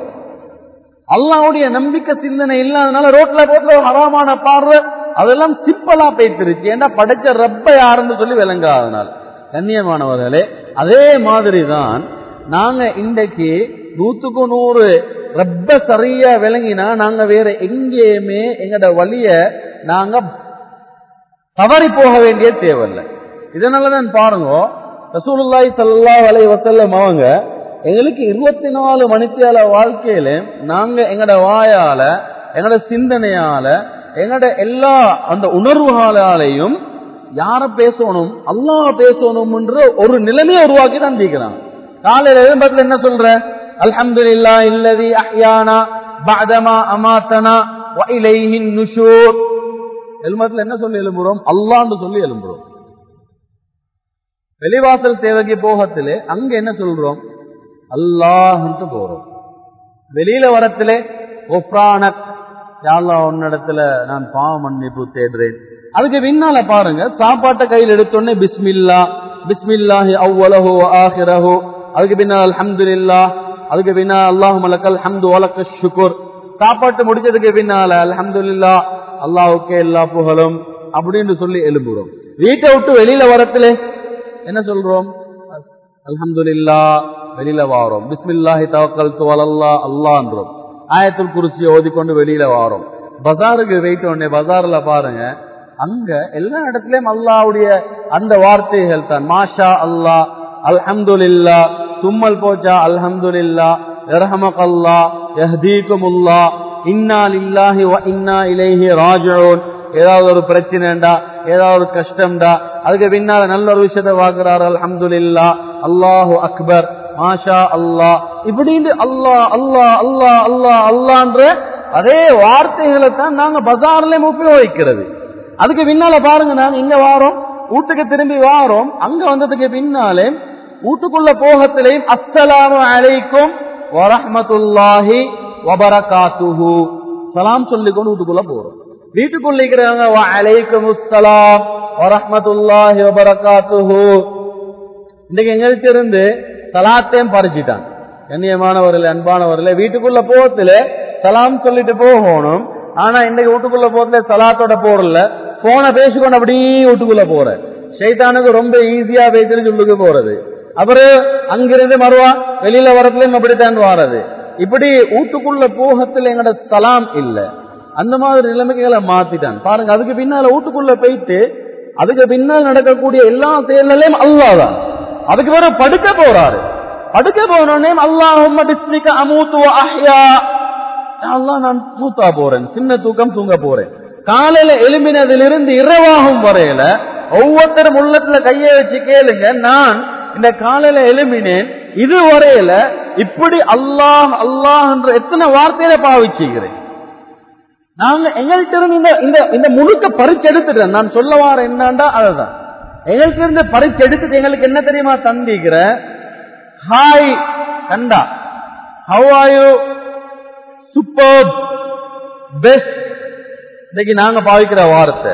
S1: அல்லாவுடைய நம்பிக்கை சிந்தனை இல்லாதனால ரோட்ல போட்ல ஹராமான பார்வை அதெல்லாம் சிப்பலா போய்த்திருச்சு ஏன்னா படைச்ச ரப்ப யாருன்னு சொல்லி விளங்காதனால். கண்ணியமானவர்களே அதே மாதிரி தான் நாங்க இன்றைக்கு நூத்துக்கு நூறு ரப்ப சரியா விளங்கினா நாங்க வேற எங்கேயுமே எங்கட வழிய நாங்க தவறி போக வேண்டிய தேவையில்லை. இதனாலதான் பாருங்க ரசூலுல்லாய் சல்லா அலை வசல்லம் அவங்க எங்களுக்கு இருபத்தி நாலு மணித்தியால வாழ்க்கையில நாங்க எங்கட வாயால எங்கட சிந்தனையால எங்கட எல்லா அந்த உணர்வுகளாலையும் யார பேசணும் அல்லாஹ் பேசணும்ன்ற ஒரு நிலைமையை உருவாக்கி தான் தீக்கிறாங்க. காலையில எழும்பத்துல என்ன சொல்ற? அல்ஹம்துலில்லா இல்லதி அஹ்யானா பாதமா அமாத்தனா வ நுஷூர். எழுமத்துல என்ன சொல்லி எழும்புறோம்? அல்லான்னு சொல்லி எழும்புறோம். வெளிவாசல் சேவைக்கு போகத்திலே அங்க என்ன சொல்றோம்? அல்லாஹன்ட்டு போறோம். வெளியில வரத்திலே ஒப்ரானக் யாழ்லா உன்னிடத்துல நான் பாவ மன்னிப்பு தேடுறேன். அதுக்கு பின்னால பாருங்க சாப்பாட்டை கையில் எடுத்தோடனே பிஸ்மில்லா பிஸ்மில்லாஹி அவ்வளஹோ ஆஹிரஹோ. அதுக்கு பின்னால் அல்ஹம்துலில்லா. அதுக்கு பின்னால் அல்லாஹு மலக்கல் ஹம்து வலக்க ஷுக்குர். சாப்பாட்டு முடிச்சதுக்கு பின்னால அல்ஹம்துலில்லா அல்லாஹுக்கே எல்லா புகழும். அப்படின்னு சொல்லி எழும்புறோம். வீட்டை விட்டு வெளியில வரத்துல என்ன சொல்றோம்? அல்ஹம்துலில்லா வெளியில வாரோம். பிஸ்மில்லாஹி தவக்கல் துவலல்லா அல்லான்றோம். ஆயத்துல் குருசியை ஓதிக்கொண்டு வெளியில வாரோம். பஜாருக்கு வெயிட் உடனே பஜார்ல பாருங்க அங்க எல்லா இடத்துலயும் அல்லாவுடைய அந்த வார்த்தைகள் தான். மாஷா அல்லா அல்ஹம்துலில்லா தும்மல் போச்சா அல்ஹம்துலில்லா இரஹமகல்லா யஹ்தீகுமுல்லா இன்னா லில்லாஹி இன்னா இலைஹி ராஜோன் ஏதாவது ஒரு பிரச்சனைண்டா ஏதாவது ஒரு கஷ்டம்டா அதுக்கு பின்னால நல்ல ஒரு விஷயத்தை வாக்குறாரு அல்ஹம்துலில்லா அல்லாஹு அக்பர் மாஷா அல்லாஹ் இப்படின்னு அல்லாஹ் அல்லாஹ் அல்லாஹ் அல்லாஹ் அல்லான்ற அதே வார்த்தைகளை தான் நாங்க பஜார்லயும் உபயோகிக்கிறது. அதுக்கு பின்னால பாருங்க நாங்க இங்க வாரோம் வீட்டுக்கு திரும்பி வாரோம் அங்க வந்ததுக்கு பின்னாலே வீட்டுக்குள்ள போகத்திலையும் அஸ்ஸலாமு அலைக்கும் வரஹ்மத்துல்லாஹி வபரகாத்துஹு. சலாம் சொல்லிக்கொண்டு வீட்டுக்குள்ள போறோம். வீட்டுக்குள்ள இருக்கிறவங்க வ அலைக்கும் அஸ்ஸலாம் வரஹ்மத்துல்லாஹி வபரகாத்துஹு. இன்னைக்கு எங்களுக்கு இருந்து சலாத்தையும் பறிச்சிட்டான் கண்ணியமானவர்கள் அன்பானவர்கள் வீட்டுக்குள்ள போகத்துல சலாம் சொல்லிட்டு போகணும். ஆனா இன்னைக்கு வீட்டுக்குள்ள போகல சலாத்தோட போடல. போன பேசிக்கொண்டு அப்படியே வீட்டுக்குள்ள போற. ஷைத்தானுக்கு ரொம்ப ஈஸியா பேசுன்னு சொல்லுக்கு போறது. அப்புறம் அங்கிருந்து மறுவா வெளியில வரத்துலயும் அப்படித்தான் வாரது. இப்படி வீட்டுக்குள்ள போகத்துல எங்கட சலாம் இல்லை. அந்த மாதிரி நிலைமைகளை மாத்திட்டான். பாருங்க அதுக்கு பின்னால வீட்டுக்குள்ள போயிட்டு அதுக்கு பின்னால் நடக்கக்கூடிய எல்லா செயல்களையும் அல்லாதான் அதுக்கு பிறகு படுக்க போறாரு. படுக்க போனோடனே அல்லாஹும் பிஸ்மிக அமூத்து அஹ்யா நான் தூத்தா போறேன். சின்ன தூக்கம் தூங்க போறேன். காலையில எழுப்பினதிலிருந்து இரவாகும் வரையில ஒவ்வொருத்தரும் உள்ளத்துல கையை வச்சு கேளுங்க நான் இந்த காலையில எழுப்பினேன் இது வரையில இப்படி அல்லாஹ் அல்லாஹ் என்ற எத்தனை வார்த்தையில பாவிச்சுக்கிறேன்? நாங்க எங்கள்கிட்ட இருந்து இந்த இந்த இந்த முழுக்க பறிச்சு எடுத்துட்டேன். நான் சொல்ல வார என்னண்டா அதுதான். எங்கள்கிட்ட இருந்து பறிச்சு எடுத்துட்டு எங்களுக்கு என்ன தெரியுமா தந்திக்கிற? ஹாய் கண்டா. How are you super best இன்னைக்கு நாங்க பாவிக்கிற வார்த்தை.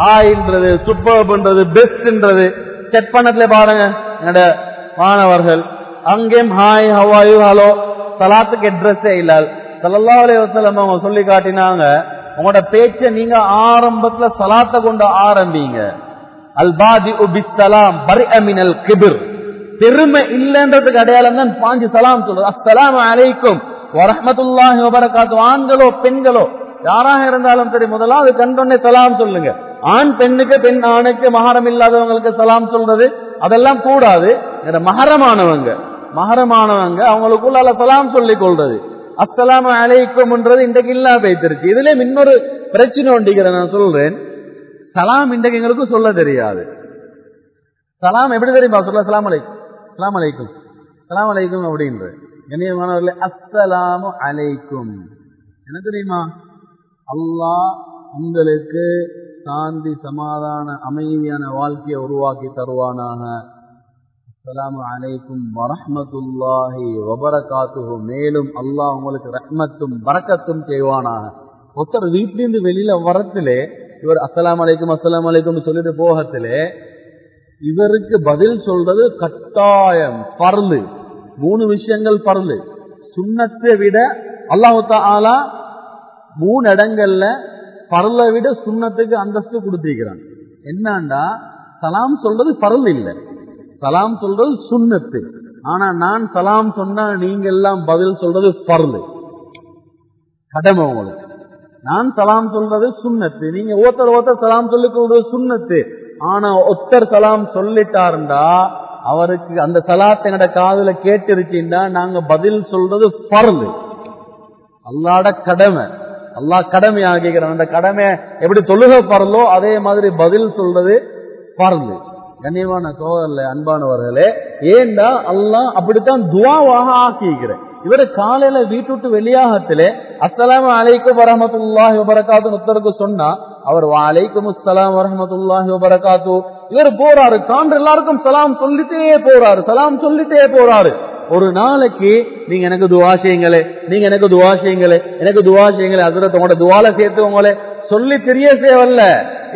S1: ஹாய்ன்றது சூப்பர்ன்றது பெஸ்ட்ன்றது செக் பண்ணதுல பாருங்க என்னோட மாணவர்கள். அங்கேயும் ஹாய் ஹவாயு ஹலோ சலாத்துக்கு அட்ரஸே இல்ல சல்லா வசலம் அவங்க சொல்லி காட்டினாங்க உங்களோட பேச்ச நீங்க ஆரம்பத்துல சலாத்தை கொண்டு ஆரம்பிங்க. அல்பாதி உபிசலாம் பரி அமினல் கிபிர். பெருமை இல்லைன்றதுக்கு அடையாளம் தான் பாஞ்சு சலாம் சொல்றது. அஸ்லாம் அலைக்கும். வரமத்துல்லாஹி வபரகாத்து. ஆண்களோ பெண்களோ யாராக இருந்தாலும் சரி முதலாவது கண்டொன்னே சலாம் சொல்லுங்க. ஆண் பெண்ணுக்கு பெண் ஆணுக்கு மகரம் இல்லாதவங்களுக்கு சலாம் சொல்றது. அதெல்லாம் கூடாது. இந்த மகரமானவங்க மகரமானவங்க அவங்களுக்குள்ளால சலாம் சொல்லிக் கொள்றது. அஸ்ஸலாமு அலைக்கும்ன்றது இன்றைக்கு இல்லா போய்த்திருச்சு இதுல இன்னொரு பிரச்சனை ஒண்டிக்கிறேன் நான் சொல்றேன். சலாம் இன்றைக்கு எங்களுக்கும் சொல்ல தெரியாது. சலாம் எப்படி தெரியுமா? சொல்ல சலாம் அலைக்கும் சலாம் அலைக்கும். சலாம் அலைக்கும் அப்படின்ற. கண்ணியமானவர்களே அஸ்ஸலாமு அலைக்கும். என்ன தெரியுமா? அல்லாஹ் உங்களுக்கு சாந்தி சமாதான அமைதியான வாழ்க்கையை உருவாக்கி தருவானாக. அஸ்ஸலாமு அலைக்கும் வரமத்துல்லாஹி வபரகாத்துஹு. மேலும் அல்லாஹ் உங்களுக்கு ரஹ்மத்தும் வரக்கத்தும் செய்வானாக. ஒருத்தர் வீட்டிலிருந்து வெளியில வரத்திலே இவர் அஸ்லாம் அலைக்கும் அஸ்லாம் அலைக்கும் சொல்லிட்டு போகத்திலே இவருக்கு பதில் சொல்றது கட்டாயம் பரலு. மூணு விஷயங்கள் பரலு. சுண்ணத்தை விட அல்லாஹு ஆலா மூணு இடங்கள்ல பரலை விட சுண்ணத்துக்கு அந்தஸ்து கொடுத்திருக்கிறான். என்னண்டா சலாம் சொல்றது பரல் இல்லை. சலாம் சொல்றது சுண்ணத்து. ஆனா நான் சலாம் சொன்னா நீங்க எல்லாம் பதில் சொல்றது பரலு கடமை உங்களுக்கு. நான் சலாம் சொல்றது சுண்ணத்து. நீங்க ஒருத்தர் ஒருத்தர் சலாம் சொல்லிக்கொள்வது சுண்ணத்து. ஆனா ஒத்தர் சலாம் சொல்லிட்டாருண்டா அவருக்கு அந்த சலாத்தை எங்கட காதுல கேட்டிருக்கீங்கன்னா நாங்க பதில் சொல்றது பரலு அல்லாட கடமை. அல்லா கடமை ஆகிக்கிறான் அந்த கடமை எப்படி தொழுக பரலோ அதே மாதிரி பதில் சொல்றது பரலு கண்ணியமான சோதரில் அன்பானவர்களே ஏண்டா அல்லாஹ் அப்படித்தான் துவாவாக ஆக்கிக்கிறேன் இவர் காலையில வீட்டுட்டு வெளியாகத்திலே அஸ்லாம் அலைக்கும் வரமத்துல்லாஹி வபரகாத்து ஒருத்தருக்கு சொன்னா அவர் அலைக்கும் அஸ்லாம் வரமத்துல்லாஹி வபரகாத்து இவர் போறாரு காண்ற எல்லாருக்கும் சலாம் சொல்லிட்டே போறாரு சலாம் சொல்லிட்டே போறாரு. ஒரு நாளைக்கு நீங்க எனக்கு துவா செய்யுங்களே நீங்க எனக்கு துவா செய்யுங்களே எனக்கு துவா செய்யுங்களே அதுல உங்களோட துவால சேர்த்துவங்களே சொல்லி தெரிய தேவையில்ல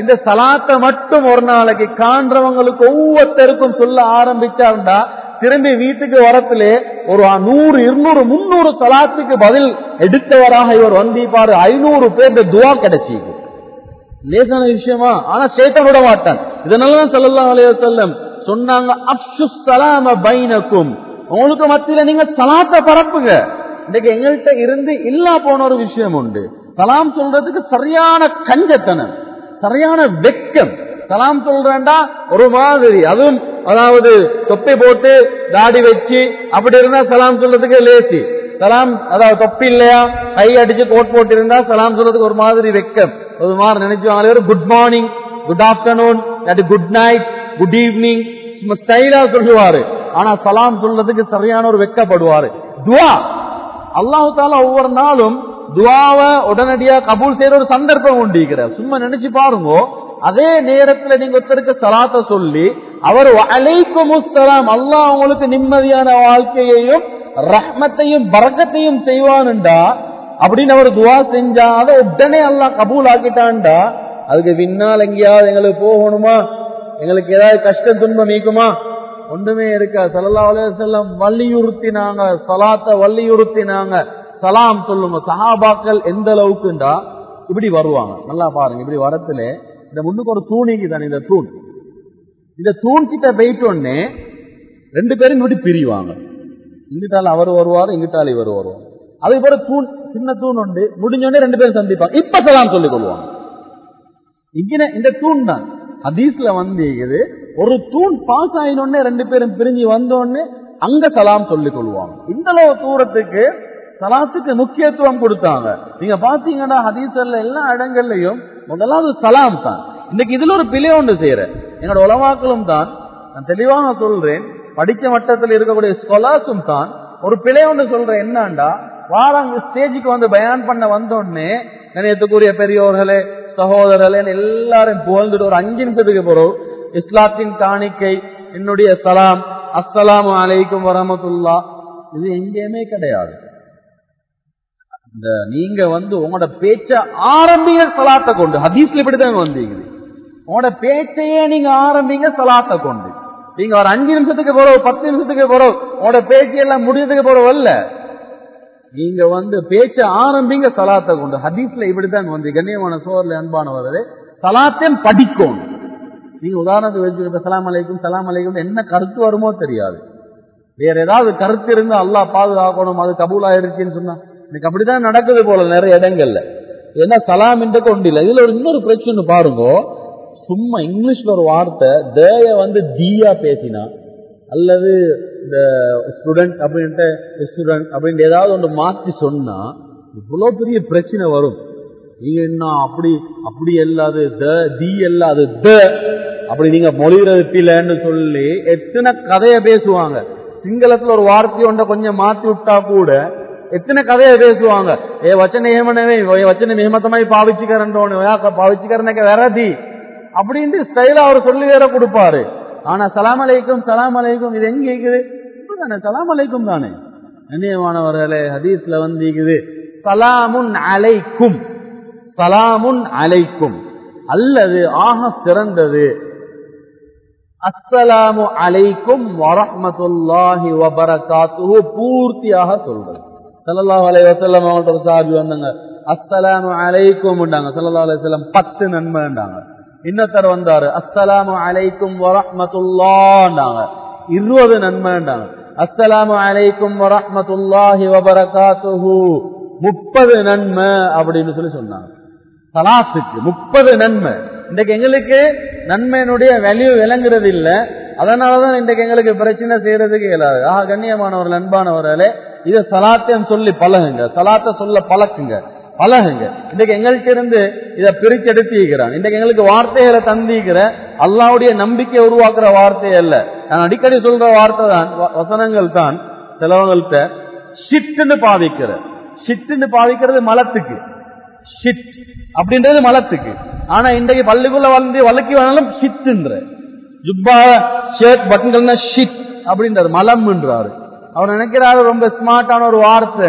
S1: இந்த சலாத்தை மட்டும் ஒரு நாளைக்கு காண்றவங்களுக்கு ஒவ்வொருத்தருக்கும் சொல்ல ஆரம்பிச்சாண்டா திரும்பி வீட்டுக்கு வரத்திலே ஒரு நூறு இருநூறு முன்னூறு சலாத்துக்கு பதில் எடுத்தவராக இவர் வந்திப்பாரு. ஐநூறு பேர் துவா கிடைச்சிக்கு லேசான விஷயமா? ஆனா சேட்ட விட மாட்டான். இதனாலதான் சொல்லலாம் அலைய செல்லம் சொன்னாங்க அப்சு சலாம பைனக்கும். உங்களுக்கு மத்தியில நீங்க சலாத்தை பரப்புங்க. இன்னைக்கு எங்கள்கிட்ட இருந்து இல்லா போன ஒரு விஷயம் உண்டு. சலாம் சொல்றதுக்கு சரியான கஞ்சத்தனம் சரியான வெக்கம். சலாம் சொல்றேன்டா ஒரு மாதிரி. அதுவும் அதாவது தொப்பி போட்டு தாடி வச்சு அப்படி இருந்தா சலாம் சொல்றதுக்கு லேசி. சலாம் அதாவது தொப்பி இல்லையா? கை அடிச்சு கோட் போட்டு இருந்தா சலாம் சொல்றதுக்கு ஒரு மாதிரி வெக்கம். ஒரு மாதிரி நினைச்சுவாங்க good morning good afternoon good night good evening ஸ்டைலா சொல்லுவாரு. ஆனா சலாம் சொல்றதுக்கு சரியான ஒரு வெக்கப்படுவாரு. துவா. அல்லாஹு தாலா ஒவ்வொரு நாளும் துவாவை உடனடியா கபூல் செய்யற ஒரு சந்தர்ப்பம் உண்டிக்கிறார் சும்மா நினைச்சு பாருங்க. அதே நேரத்துல நீங்க ஒருத்தருக்கு சலாத்த சொல்லி அவர் அலைக்கும் சலாம் அல்லாஹ் உங்களுக்கு நிம்மதியான வாழ்க்கையையும் ரஹ்மத்தையும் பறக்கத்தையும் செய்வானுண்டா. அப்படின்னு அவர் துவா செஞ்சா அதை உடனே அல்லாஹ் கபூல் ஆக்கிட்டான்டா அதுக்கு பின்னால் எங்கேயாவது எங்களுக்கு போகணுமா? எங்களுக்கு ஏதாவது கஷ்டம் துன்பம் நீக்குமா? ஒன்றுமே இருக்கா சல்லா அலுவலம் வலியுறுத்தினாங்க. சலாத்த வலியுறுத்தினாங்க. சலாம் சொல்லுங்க. சஹாபாக்கள் எந்த அளவுக்குண்டா? இப்படி வருவாங்க. நல்லா பாருங்க. இப்படி வரத்துல இந்த முன்னுக்கு ஒரு தூணிக்கு தானே இந்த தூண். இந்த தூண் கிட்ட போயிட்டோடனே ரெண்டு பேரும் இப்படி பிரிவாங்க. இங்கிட்டால அவர் வருவார் இங்கிட்டால இவர் வருவார். அதுக்கு பிறகு தூண் சின்ன தூண் உண்டு. முடிஞ்சோடனே ரெண்டு பேரும் சந்திப்பாங்க. இப்ப சலாம் சொல்லிக் கொள்வாங்க. இங்கே இந்த தூண் தான். ஹதீஸ்ல வந்து இது ஒரு தூண் பாஸ் ஆயினோடனே ரெண்டு பேரும் பிரிஞ்சு வந்தோடனே அங்க சலாம் சொல்லிக் கொள்வாங்க. இந்த அளவு தூரத்துக்கு சலாத்துக்கு முக்கியத்துவம் கொடுத்தாங்க நீங்க பாத்தீங்கன்னா ஹதீசர்ல எல்லா இடங்கள்லயும் முதலாவது சலாம் தான். இன்னைக்கு இதுல ஒரு பிழை ஒன்று செய்யற என்னோட உலமாக்களும் தான். நான் தெளிவாக சொல்றேன். படிச்ச மட்டத்தில் இருக்கக்கூடிய ஸ்கொலாஸும் தான். ஒரு பிழை ஒன்று சொல்றேன். என்னண்டா வாராங்க ஸ்டேஜுக்கு வந்து பயான் பண்ண வந்தோடனே கணியத்துக்குரிய பெரியோர்களே சகோதரர்களே எல்லாரும் புகழ்ந்துட்டு ஒரு அஞ்சு நிமிஷத்துக்கு போறோம் இஸ்லாத்தின் காணிக்கை என்னுடைய சலாம் அஸ்லாம் அலைக்கும் வரமத்துல்லா. இது எங்கேயுமே கிடையாது. இந்த நீங்க வந்து உங்களோட பேச்ச ஆரம்பிங்க சலாத்தை கொண்டு. ஹதீஸ்ல இப்படிதான் வந்தீங்க உங்களோட பேச்சையே நீங்க ஆரம்பிங்க சலாத்தை கொண்டு. நீங்க ஒரு அஞ்சு நிமிஷத்துக்கு போறோம் பத்து நிமிஷத்துக்கு போறோம் உங்களோட பேச்சையெல்லாம் முடியறதுக்கு போறோம் இல்ல நீங்க வந்து பேச்ச ஆரம்பிங்க சலாத்தை கொண்டு. ஹதீஸ்ல இப்படிதான் வந்து கண்ணியமான சோர்ல வருது சலாத்தையும் படிக்கணும். நீங்க உதாரணத்துக்கு வச்சுக்கிட்ட சலாம் அலைக்கும் சலாம் அலைக்கும் என்ன கருத்து வருமோ தெரியாது. வேற ஏதாவது கருத்து இருந்து அல்லா பாதுகாக்கணும். அது கபூல் ஆயிருச்சுன்னு சொன்னா இன்னைக்கு அப்படிதான் நடக்குது போல நிறைய இடங்கள்ல. ஏன்னா சலாம் என்ற கொண்டு இல்லை இதுல ஒரு இன்னொரு பிரச்சனை பாருங்க. சும்மா இங்கிலீஷ்ல ஒரு வார்த்தை தேய வந்து தீயா பேசினா அல்லது இந்த ஸ்டூடெண்ட் அப்படின்ட்டு ஸ்டூடெண்ட் அப்படின்ட்டு ஏதாவது ஒன்று மாற்றி சொன்னா இவ்வளோ பெரிய பிரச்சனை வரும். நீங்க என்ன அப்படி அப்படி எல்லாது த தி எல்லாது த அப்படி நீங்க மொழிகிறது பிள்ளைன்னு சொல்லி எத்தனை கதையை பேசுவாங்க. சிங்களத்துல ஒரு வார்த்தை ஒன்றை கொஞ்சம் மாற்றி விட்டா கூட எத்தனை கதையை பேசுவாங்க? ஏ வச்சன ஏமனவே வச்சன ஏமத்தமாய் பாவிச்சுக்கிறன்றோன்னு. பாவிச்சுக்கிறனக்க வரதி. அப்படின்ட்டு ஸ்டைலா அவர் சொல்லி வேற கொடுப்பாரு. ஆனா சலாம் அலைக்கும் சலாம் அலைக்கும். இது எங்க இருக்குது தானே சலாம் அலைக்கும் தானே. கண்ணியமானவர்களே ஹதீஸ்ல வந்து இருக்குது சலாமுன் அலைக்கும். சலாமுன் அலைக்கும். அல்லது ஆக சிறந்தது. அஸ்ஸலாமு அலைக்கும் வரஹ்மத்துல்லாஹி வபரகாத்துஹு. பூர்த்தியாக சொல்றது. ஸல்லல்லாஹு அலைஹி வஸல்லம் அவங்கள்ட்ட ஒரு சாபி வந்தாங்க அஸ்ஸலாமு அலைக்கும்ண்டாங்க ஸல்லல்லாஹு அலைஹி வஸல்லம் பத்து நன்மைண்டாங்க இன்னத்தர் வந்தாரு அஸ்ஸலாமு அலைக்கும் வரஹ்மத்துல்லாஹ்ண்டாங்க இருபது நன்மைண்டாங்க அஸ்ஸலாமு அலைக்கும் வரஹ்மத்துல்லாஹி வபரகாத்துஹு முப்பது நன்மை அப்படின்னு சொல்லி சொன்னாங்க சலாத்துக்கு முப்பது நன்மை இன்றைக்கு எங்களுக்கு நன்மையினுடைய வேல்யூ விளங்குறது இல்ல அதனாலதான் இன்றைக்கு எங்களுக்கு பிரச்சனை செய்யறதுக்கு இயலாது ஆஹா கண்ணியமானவர்கள் அன்பானவர்களே இதை சலாத்தையும் சொல்லி பழகுங்க. சலாத்தை சொல்ல பழக்குங்க. பழகுங்க. இன்றைக்கு எங்கள்கிட்ட இருந்து இதை பிரிச்சு எடுத்திருக்கிறான் இன்றைக்கு எங்களுக்கு வார்த்தைகளை தந்திக்கிற அல்லாவுடைய நம்பிக்கை உருவாக்குற வார்த்தை அல்ல. நான் அடிக்கடி சொல்ற வார்த்தை தான் வசனங்கள் தான் சிலவங்கள்ட்ட ஷிட்டுன்னு பாவிக்கிற. ஷிட்டுன்னு பாவிக்கிறது மலத்துக்கு. ஷிட் அப்படின்றது மலத்துக்கு. ஆனா இன்றைக்கு பள்ளிக்குள்ள வந்து வழக்கி வேணாலும் ஷிட்ன்ற ஜுப்பா ஷர்ட் பட்டன்கள்னா ஷிட் அப்படின்றாரு. மலம்ன்றாரு. அவர் நினைக்கிறாரு ரொம்ப ஸ்மார்ட்டான ஒரு வார்த்தை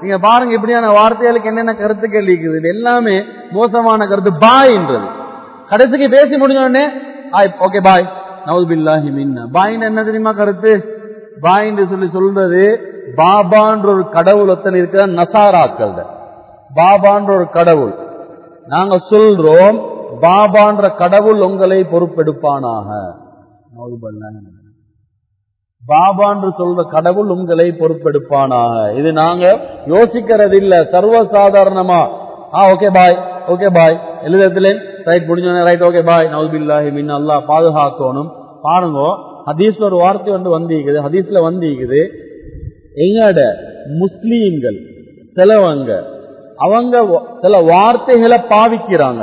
S1: நீங்க பாருங்க இப்படியான வார்த்தைகளுக்கு என்னென்ன கருத்துக்கள் இருக்குது. இது எல்லாமே மோசமான கருத்து. பாய்ன்றது கடைசிக்கு பேசி முடிஞ்சோடனே ஆய் ஓகே பாய் நவுபில்லாஹி மின்ன. பாயின் என்ன தெரியுமா கருத்து? பாயின்னு சொல்லி சொல்றது பாபான்ற ஒரு கடவுள் ஒத்தனை இருக்கிற நசாராக்கள் பாபான்ற ஒரு கடவுள். நாங்க சொல்றோம் பாபான்ற கடவுள் உங்களை பொறுப்பெடுப்பானாக. பாபான்று சொல்ற கடவுள் உங்களை பொறுப்பெடுப்பானாக இது நாங்க யோசிக்கிறது இல்ல சர்வசாதாரணமா. ஆ ஓகே பாய் ஓகே பாய் எழுதத்திலே? ரைட் முடிஞ்சோடனே ரைட் ஓகே பாய் நவுபில்லாஹி மின் அல்லா பாதுகாக்கணும். பாருங்க ஹதீஸ்ல ஒரு வார்த்தை வந்து வந்திருக்குது. ஹதீஸ்ல வந்திருக்குது எங்கட முஸ்லீம்கள் சிலவங்க அவங்க சில வார்த்தைகளை பாவிக்கிறாங்க.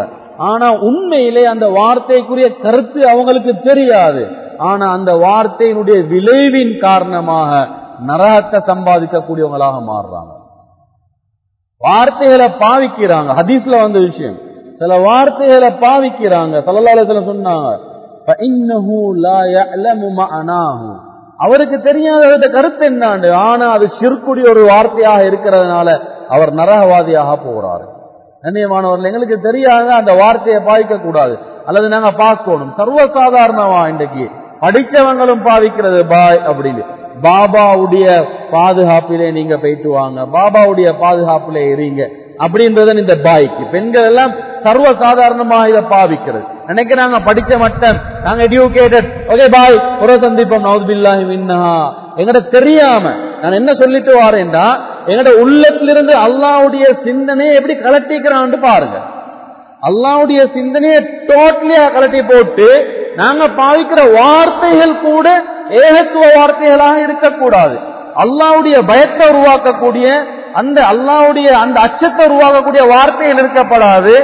S1: ஆனா உண்மையிலே அந்த வார்த்தைக்குரிய கருத்து அவங்களுக்கு தெரியாது. ஆனா அந்த வார்த்தையினுடைய விளைவின் காரணமாக நரகத்தை சம்பாதிக்கக்கூடியவங்களாக மாறுறாங்க. வார்த்தைகளை பாவிக்கிறாங்க. ஹதீஸ்ல வந்த விஷயம். சில வார்த்தைகளை பாவிக்கிறாங்க. சல்லல்லாஹு சொன்னாங்க அவருக்கு தெரியாத கருத்து என்னாண்டு? ஆனா அது சிறுக்குடி ஒரு வார்த்தையாக இருக்கிறதுனால அவர் நரகவாதியாக போறாரு. கண்ணியமானவர்கள் எங்களுக்கு தெரியாத? அந்த வார்த்தையை பாவிக்க கூடாது அல்லது நாங்க பார்க்கணும். சர்வசாதாரணமா இன்றைக்கு படித்தவங்களும் பாவிக்கிறது பாய் அப்படின்னு. பாபாவுடைய பாதுகாப்பிலே நீங்க போயிட்டு வாங்க. பாபாவுடைய பாதுகாப்பிலே இருங்க. அப்படின்றத இந்த பாய்க்கு. பெண்கள் எல்லாம் சர்வ சாதாரணமா இதை பாவிக்கிறது. நினைக்கிறாங்க படிச்ச மட்டம் நாங்க எடியூகேட்டட் ஓகே பாய் ஒரு சந்திப்போம். நவுதுபில்லாஹி மின்னா எங்கிட்ட தெரியாம நான் என்ன சொல்லிட்டு வாரேன்டா எங்கட உள்ளத்திலிருந்து அல்லாவுடைய சிந்தனையை எப்படி கலட்டிக்கிறான்னு பாருங்க. அல்லாவுடைய சிந்தனையை டோட்டலியா கலட்டி போட்டு நாங்க பாவிக்கிற வார்த்தைகள் கூட ஏகத்துவ வார்த்தைகளாக இருக்கக்கூடாது. அல்லாவுடைய பயத்தை உருவாக்கக்கூடிய அந்த அல்லாவுடைய அந்த அச்சத்தை உருவாக்கக்கூடிய வார்த்தைகள் இருக்கப்படாது.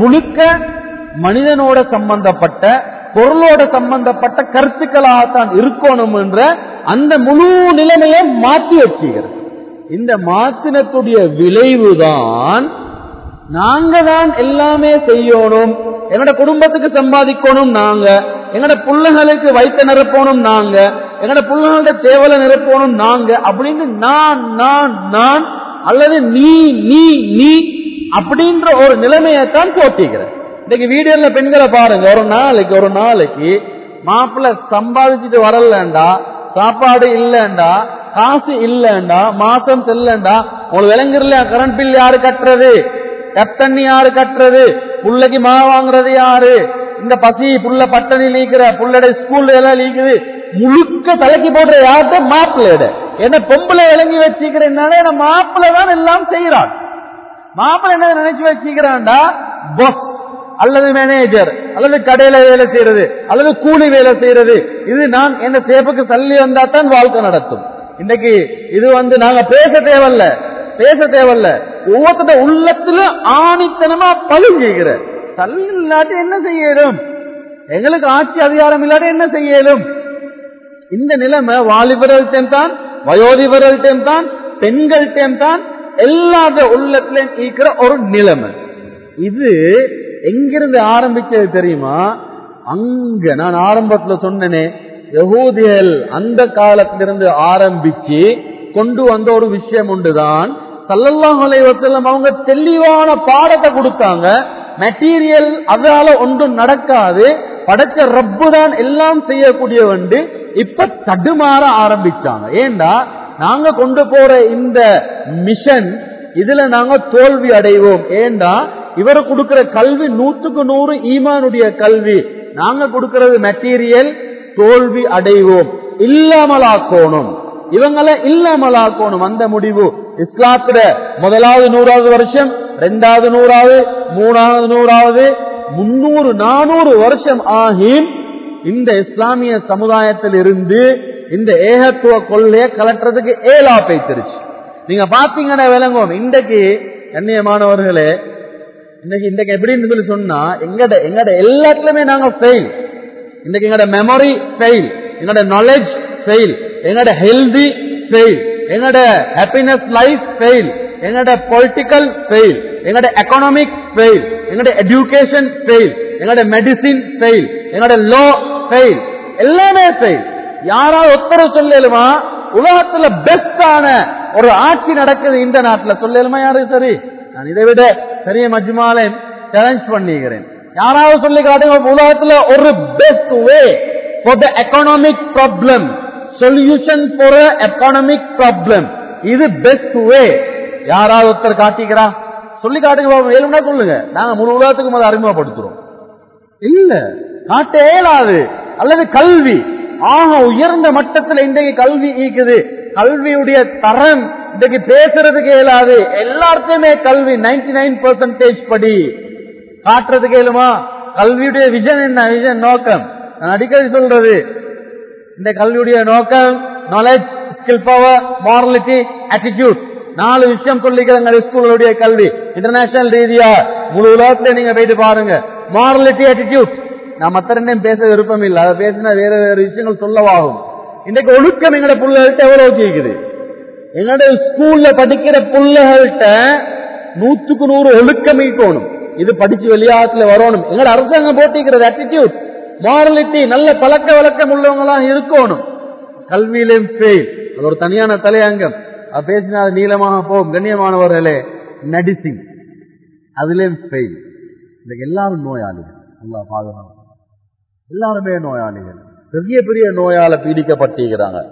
S1: முழுக்க மனிதனோட சம்பந்தப்பட்ட பொருளோட சம்பந்தப்பட்ட கருத்துக்களாகத்தான் இருக்கணும் என்ற அந்த முழு நிலைமையை மாற்றி வச்சுகிறது இந்த மாத்தினத்துடைய விளைவுதான் நாங்க தான் எல்லாமே செய்யணும். எங்கட குடும்பத்துக்கு சம்பாதிக்கணும் நாங்க. எங்கட பிள்ளைகளுக்கு வைத்த நிரப்பணும் நாங்க. எங்கட பிள்ளைகளோட தேவலை நிரப்பணும் நாங்க. அப்படின்னு நான் நான் நான் அல்லது நீ நீ நீ அப்படின்ற ஒரு நிலைமையைத்தான் போட்டிக்கிறேன் இன்னைக்கு வீடியோல பெண்களை பாருங்க. ஒரு நாளைக்கு ஒரு நாளைக்கு மாப்பிள்ளை சம்பாதிச்சுட்டு வரலண்டா சாப்பாடு இல்லண்டா காசு இல்லண்டா மாசம் செல்லண்டா உங்களுக்கு விளங்குறல கரண்ட் பில் யாரு கட்டுறது? கத்தண்ணி யாரு கட்டுறது? புள்ளைக்கு மா வாங்குறது யாரு? இந்த பசி புள்ள பட்டணி லீக்கிற புள்ளட ஸ்கூல்ல எல்லாம் லீக்குது முழுக்க தலைக்கு போடுற யார்கிட்ட மாப்பிள்ளையிட என்ன பொம்பளை விளங்கி வச்சுக்கிறேன்னால என்ன மாப்பிள்ளை தான் எல்லாம் செய்யறான் மாப்பிள்ளை என்ன நினைச்சு வச்சுக்கிறான்டா? பஸ் அல்லது மேனேஜர் அல்லது கடையில வேலை செய்யறது அல்லது கூலி வேலை செய்யறது. இது நான் என்ன சேப்புக்கு தள்ளி வந்தா தான் வாழ்க்கை நடத்தும். இன்னைக்கு இது வந்து நாங்க பேச தேவையில்ல. பேச தேவையில்ல. ஒவ்வொருத்த உள்ளத்துல ஆணித்தனமா பழுங்கிக்கிற தள்ளி இல்லாட்டி என்ன செய்யலும்? எங்களுக்கு ஆட்சி அதிகாரம் இல்லாட்டி என்ன செய்யலும்? இந்த நிலைமை வாலிபர்கள்டையும் தான் வயோதிபர்கள்டையும் தான் பெண்கள்டையும் தான் எல்லாத உள்ளத்திலையும் இருக்கிற ஒரு நிலைமை. இது எங்கிருந்து ஆரம்பிச்சது தெரியுமா? அங்க நான் ஆரம்பத்துல சொன்னேனே யகூதியல் அந்த காலத்திலிருந்து ஆரம்பிச்சு கொண்டு வந்த ஒரு விஷயம் உண்டுதான். சல்லல்லாஹு அலைஹி அவங்க தெளிவான பாடத்தை கொடுத்தாங்க. மெட்டீரியல் அதால ஒன்றும் நடக்காது. படைச்ச ரப்பு தான் எல்லாம் செய்யக்கூடிய வந்து இப்ப தடுமாற ஆரம்பிச்சாங்க. ஏண்டா? நாங்க கொண்டு போற இந்த மிஷன் இதுல நாங்க தோல்வி அடைவோம். ஏண்டா? இவர் கொடுக்கிற கல்வி நூற்றுக்கு நூறு ஈமானுடைய கல்வி. நாங்க கொடுக்கிறது மெட்டீரியல் தோல்வி அடைவோம். இல்லாமலாக்கோணும். இவங்களை இல்லாமலாக்கணும் அந்த முடிவு. இஸ்லாத்துல முதலாவது நூறாவது வருஷம் ரெண்டாவது நூறாவது மூணாவது நூறாவது முன்னூறு நானூறு வருஷம் ஆகியும் இந்த இஸ்லாமிய சமுதாயத்தில் இருந்து இந்த ஏகத்துவ கொள்ளைய கலட்டுறதுக்கு ஏலா பேத்திருச்சு நீங்க பாத்தீங்கன்னா விளங்கும். இன்றைக்கு கண்ணியமானவர்களே இன்னைக்கு இன்றைக்கு எப்படின்னு சொல்லி சொன்னா எங்கட எங்கட எல்லாத்துலயுமே நாங்க ஃபெயில் இன்னைக்கு எங்கட மெமரி ஃபெயில் எங்கட நாலேஜ் ஃபெயில் எங்களோட ஹெல்தி ஃபெயில் எங்களோட ஹாப்பினஸ் லைஃப் ஃபெயில் எங்களோட பொலிட்டிக்கல் ஃபெயில் எங்களோட எக்கனாமிக் ஃபெயில் எங்களோட எஜுகேஷன் ஃபெயில் எங்களோட மெடிசின் ஃபெயில் எங்களோட லோ ஃபெயில் எல்லாமே ஃபெயில் யாராவது உத்தரவு சொல்லலுமா உலகத்துல பெஸ்டான ஒரு ஆட்சி நடக்குது இந்த நாட்டுல. சொல்லலுமா யாரு? சரி. நான் இதை விட பெரிய மஜ்மாலையும் சேலஞ்ச் பண்ணிக்கிறேன். யாராவது சொல்லி காட்டுங்க உலகத்துல ஒரு best way for the economic problem solution for economic problem இது பெஸ்ட் வே யாராவது ஒருத்தர் காட்டிக்கிறா? சொல்லி காட்டுங்க பாப்போம் வேணும்னா சொல்லுங்க நாங்க முழு உலகத்துக்கும் அதை அறிமுகப்படுத்துறோம். இல்ல. காட்ட இயலாது. அல்லது கல்வி. ஆக உயர்ந்த மட்டத்தில் இன்றைக்கு கல்வி ஈக்குது. கல்வியுடைய தரம் இன்றைக்கு பேசுறதுக்கு இயலாது. எல்லாத்தையுமே கல்வி நைன்டி நைன் பர்சன்டேஜ் படி. காட்டுறதுக்கு இயலுமா? கல்வியுடைய விஷன் என்ன? விஷன் நோக்கம். நான் அடிக்கடி சொல்றது இந்த கல்வியுடைய நோக்கம் knowledge skill power morality attitude நாலு விஷயம் சொல்லிக்கிறாங்க ஸ்கூலுடைய கல்வி. இன்டர்நேஷனல் ரீதியா முழு உலகத்துல நீங்க போயிட்டு பாருங்க. மாரலிட்டி ஆட்டிடியூட் நான் மற்ற ரெண்டையும் பேச விருப்பம் இல்லை. அதை பேசினா வேற வேற விஷயங்கள் சொல்லவாகும். இன்றைக்கு ஒழுக்கம் எங்கட பிள்ளைகள்ட்ட எவ்வளவு கேக்குது எங்கட ஸ்கூல்ல படிக்கிற பிள்ளைகள்கிட்ட நூற்றுக்கு நூறு ஒழுக்கம் இருக்கணும். இது படிச்சு வெளியாகத்துல வரணும். எங்கட அரசாங்கம் போட்டிக்கிறது ஆட்டிடியூட் மாரலிட்டி நல்ல பழக்க வழக்கம் உள்ளவங்களாம் இருக்கணும். கல்வியிலும் ஃபெயில் அது ஒரு தனியான தலையங்கம். அது பேசினா அது நீளமாக போகும். கண்ணியமானவர்களே நடிசிங் அதுலேயும் ஃபெயில் இன்னைக்கு எல்லாரும் நோயாளிகள். நல்லா பாதுகாப்பு எல்லாருமே நோயாளிகள். பெரிய பெரிய நோயால பீடிக்கப்பட்டிருக்கிறாங்க.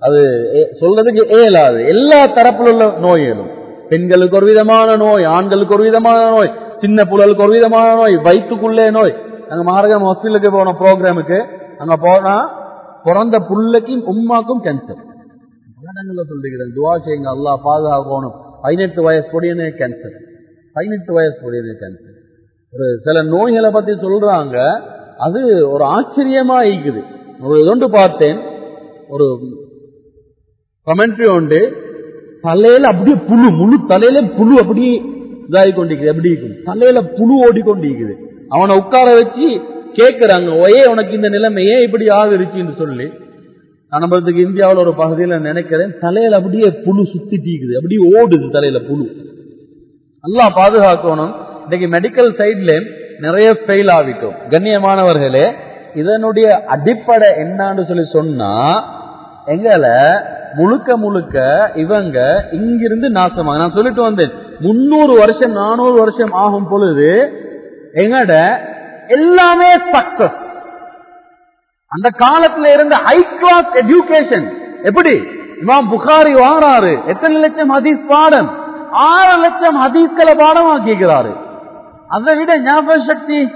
S1: அது ஏ- சொல்றதுக்கு ஏலாது எல்லா தரப்புல உள்ள நோய்களும். பெண்களுக்கு ஒரு விதமான நோய் ஆண்களுக்கு ஒரு விதமான நோய் சின்ன புழலுக்கு ஒரு விதமான நோய் வயிற்றுக்குள்ளே நோய் நாங்க மகாராஜா ஹாஸ்பிட்டலுக்கு போன ப்ரோக்ராமுக்கு அங்க போனா பிறந்த புள்ளைக்கும் உம்மாக்கும் கேன்சர் பலடங்கள்ல சொல்லிக்கிறேன் துவா செய்யுங்க அல்லாஹ் பாதுகாக்கணும் பதினெட்டு வயசு பொடியனே கேன்சர் பதினெட்டு வயசு பொடியனே கேன்சர் ஒரு சில நோய்களை பத்தி சொல்றாங்க. அது ஒரு ஆச்சரியமா இருக்குது ஒரு இதொண்டு பார்த்தேன் ஒரு கமெண்ட்ரி உண்டு தலையில அப்படியே புழு முழு தலையில புழு அப்படியே இதாகி கொண்டிருக்குது எப்படி இருக்குது தலையில புழு ஓடிக்கொண்டிருக்குது அவனை உட்கார வச்சு கேட்கிறாங்க ஒயே உனக்கு இந்த நிலைமை ஏன் இப்படி ஆகிருச்சுன்னு சொல்லி நான் இந்தியாவில் ஒரு பகுதியில் நினைக்கிறேன் தலையில அப்படியே புழு சுத்திட்டு அப்படியே ஓடுது தலையில புழு. நல்லா பாதுகாக்கணும். இன்னைக்கு மெடிக்கல் சைட்ல நிறைய ஃபெயில் ஆகிட்டோம். கண்ணியமானவர்களே இதனுடைய அடிப்படை என்னன்னு சொல்லி சொன்னா எங்களை முழுக்க முழுக்க இவங்க இங்கிருந்து நாசமாக நான் சொல்லிட்டு வந்தேன் முன்னூறு வருஷம் நானூறு வருஷம் ஆகும் பொழுது எங்கட? எல்லாமே சக்சஸ் அந்த காலத்துல இருந்த ஹை கிளாஸ் எஜுகேஷன் எப்படி? இமாம் புகாரி வாராரு. எத்தனை லட்சம் ஹதீஸ் பாடம்? ஆறு லட்சம் ஹதீஸ்களை பாடமாக்கிக்கிறாரு. அதை விட ஞாபக சக்தி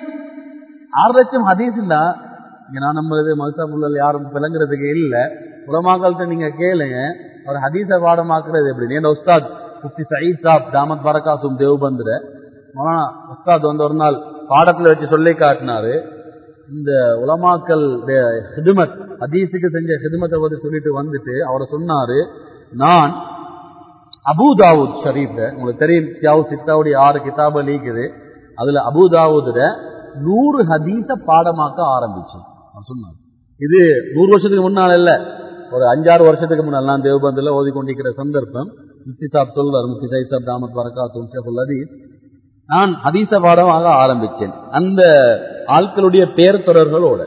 S1: ஆறு லட்சம் ஹதீஸ் இல்ல இங்க நான் நம்ம இது மதுசாபுள்ள யாரும் விளங்குறதுக்கு இல்ல. புலமாக்கள்கிட்ட நீங்க கேளுங்க. ஒரு ஹதீஸை பாடமாக்குறது எப்படி நீண்ட உஸ்தாத் முஃப்தி சயீத் சாப் தாமத் பரகாசும் தேவ்பந்திர. மௌலானா உஸ்தாத் வந்து ஒரு நாள் பாடத்தில் வச்சு சொல்லி காட்டினாரு. இந்த உலமாக்கல் ஹிதுமத் அதீசுக்கு செஞ்ச ஹிதுமத்தை பற்றி சொல்லிட்டு வந்துட்டு அவரை சொன்னாரு நான் அபுதாவுத் ஷரீஃப் உங்களுக்கு தெரியும் சியாவு சித்தாவுடைய ஆறு கிதாப லீக்குது அதுல அபுதாவுதுல நூறு ஹதீஸ பாடமாக்க ஆரம்பிச்சேன். அவர் சொன்னார். இது நூறு வருஷத்துக்கு முன்னால் இல்லை ஒரு அஞ்சாறு வருஷத்துக்கு முன்னால். நான் தேவபந்தில் ஓதிக்கொண்டிருக்கிற சந்தர்ப்பம் முஃப்தி சாப் சொல்வார் முஃப்தி சைத் சாப் தாமத் வரகாத்தும் ஷேகுல் ஹதீஸ் நான் ஹதீச பாடமாக ஆரம்பிச்சேன் அந்த ஆட்களுடைய பெயர் தொடர்களோட.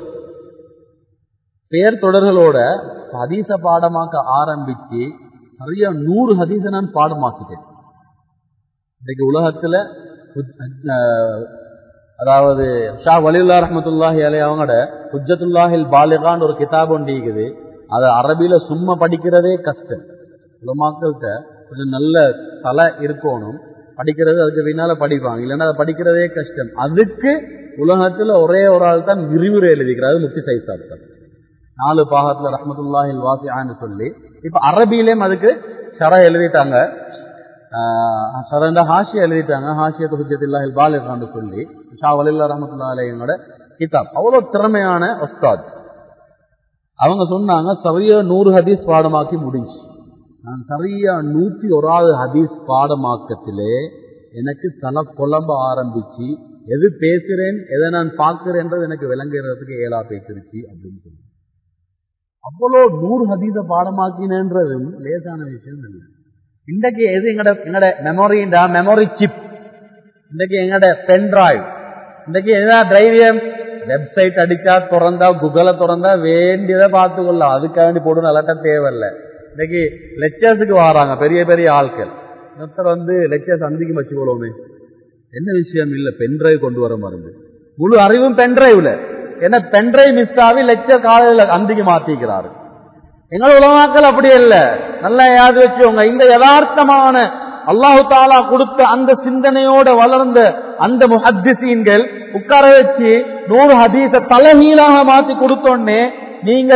S1: பெயர் தொடர்களோட ஹதீச பாடமாக்க ஆரம்பிச்சு நிறைய நூறு ஹதீச நான் பாடமாக்கிட்டேன். இன்னைக்கு உலகத்துல அதாவது ஷா வலில்லா ரஹமத்துல்லாஹி அலை அவங்களோட ஹுஜத்துல்லாஹில் பாலிகான் ஒரு கிதாப் ஒன்று இருக்குது. அதை அரபியில சும்மா படிக்கிறதே கஷ்டம். உலமாக்கள்கிட்ட கொஞ்சம் நல்ல தலை இருக்கணும். படிக்கிறது அதுக்கு பின்னால படிப்பாங்க. இல்லைன்னா அதை படிக்கிறதே கஷ்டம். அதுக்கு உலகத்துல ஒரே ஒரு ஆள் தான் விரிவுரை எழுதிக்கிறாரு முக்தி சைசாப் தான் நாலு பாகத்துல ரஹமத்துல்லாஹில் வாசியான்னு சொல்லி. இப்ப அரபியிலேயும் அதுக்கு ஷர எழுதிட்டாங்க. சரந்த ஹாஷியா எழுதிட்டாங்க. ஹாஷியத்து ஹுஜத்தில்லாஹில் பாலிகான்னு சொல்லி. ஷா வலில்லா ரஹமத்துல்லா அலையோட கிதாப். அவ்வளவு திறமையான ஒஸ்தாத் அவங்க சொன்னாங்க சரியா நூறு ஹதீஸ் பாடமாக்கி முடிஞ்சு நான் சரியா நூத்தி ஒராது ஹதீஸ் பாடமாக்கத்திலே எனக்கு தலை குழம்ப ஆரம்பிச்சு எது பேசுறேன் எதை நான் பார்க்கிறேன்றது எனக்கு விளங்குறதுக்கு ஏலா பேசிருச்சு அப்படின்னு சொல்லி அவ்வளோ நூறு ஹதீஸை பாடமாக்கினேன்றதும் லேசான விஷயம் இல்லை இன்றைக்கு எது எங்கட எங்கட மெமரிண்டா மெமரி சிப் இன்றைக்கு எங்கட பென் டிரைவ் இன்றைக்கு என்ன டிரைவியம் வெப்சைட் அடிச்சா திறந்தா குகலை திறந்தா வேண்டியதை பார்த்துக்கொள்ளலாம். அதுக்காக வேண்டி போடணும் அலட்ட தேவையில்லை. இன்னைக்கு லெக்சர்ஸுக்கு வராங்க பெரிய பெரிய ஆட்கள். இன்னொருத்தர் வந்து லெக்சர்ஸ் அந்திக்கு வச்சு கொள்வோமே என்ன விஷயம்? இல்லை பென்ட்ரைவ் கொண்டு வர மருந்து. முழு அறிவும் பென்ட்ரைவ்ல ஏன்னா பென்ட்ரைவ் மிஸ் ஆகி லெக்சர் காலையில் அந்திக்கு மாத்திக்கிறாரு. எங்கள் உலமாக்கள் அப்படி இல்ல நல்லா யாது வச்சுக்கோங்க. இந்த யதார்த்தமான அல்லாஹு தாலா கொடுத்த அந்த சிந்தனையோட வளர்ந்த அந்த முஹத்திசீன்கள் உட்கார வச்சு நூறு ஹதீச தலைகீழாக மாத்தி கொடுத்தோன்னே நீங்க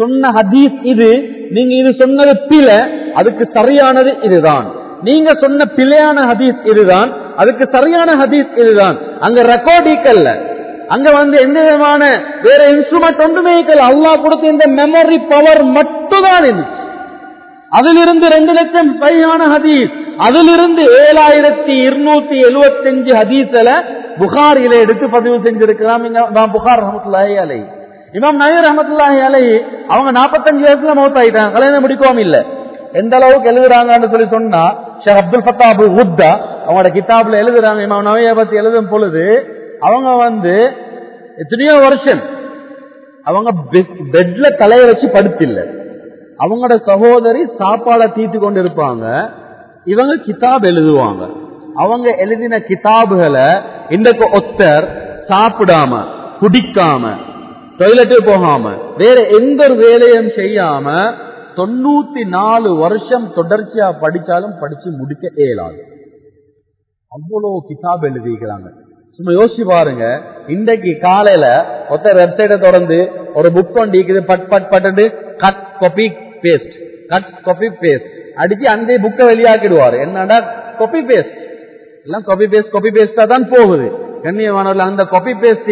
S1: சொன்ன ஹதீஸ் இது. நீங்க இது சொன்னது பிழை. அதுக்கு சரியானது இதுதான். நீங்க சொன்ன பிழையான ஹதீஸ் இதுதான். அதுக்கு சரியான ஹதீஸ் இதுதான். அங்க ரெக்கார்டிக்கல்ல அங்க வந்து எந்த விதமான வேற இன்ஸ்ட்ருமெண்ட் ஒன்றுமே இருக்கல அல்லாஹ் கொடுத்த இந்த மெமரி பவர் மட்டும்தான் இருந்துச்சு அதிலிருந்து ரெண்டு லட்சம் பையான ஹதீஸ். அதிலிருந்து ஏழாயிரத்தி இருநூத்தி எழுபத்தி அஞ்சு ஹதீஸ்ல புகாரில எடுத்து பதிவு செஞ்சிருக்கலாம். புகார் ரஹமத்துல்லாஹி அலை இமாம் நயர் ரஹமத்துல்லாஹி அலை அவங்க நாற்பத்தஞ்சு வயசுல மௌத் ஆயிட்டாங்க கல்யாணம் முடிக்கவும் இல்ல. எந்த அளவுக்கு எழுதுறாங்கன்னு சொல்லி சொன்னா Sheikh Abdul Fattah Abu Ghuddah அவங்களோட கிதாப்ல எழுதுறாங்க. இமாம் நவைய பத்தி எழுதும் பொழுது அவங்க வந்து எத்தனையோ வருஷம் அவங்க பெட்ல தலையை வச்சு படுத்தில்லை. அவங்களோட சகோதரி சாப்பாடை தீட்டு கொண்டு இருப்பாங்க இவங்க கிதாப் எழுதுவாங்க. அவங்க எழுதின கிதாபுகளை இன்றைக்கு ஒத்தர் சாப்பிடாம குடிக்காம டொய்லெட்டே போகாம வேற எந்த ஒரு வேலையும் செய்யாம தொண்ணூத்தி நாலு வருஷம் தொடர்ச்சியா படிச்சாலும் படிச்சு முடிக்க இயலாது. அவ்வளோ கிதாப் எழுதிக்கிறாங்க சும்மா யோசிச்சு பாருங்க. இன்றைக்கு காலையில ஒத்த வெப்சைட்டை திறந்து ஒரு புக் கொண்டிருக்குது but but but cut copy paste cut copy paste அடிச்சு அந்த புக்கை வெளியாக்கிடுவாரு. என்னடா கொப்பி பேஸ்ட் எல்லாம் கொபி பேஸ்ட் கொப்பி பேஸ்டா தான் போகுது. கண்ணியமானவர்கள் அந்த காப்பி பேஸ்ட்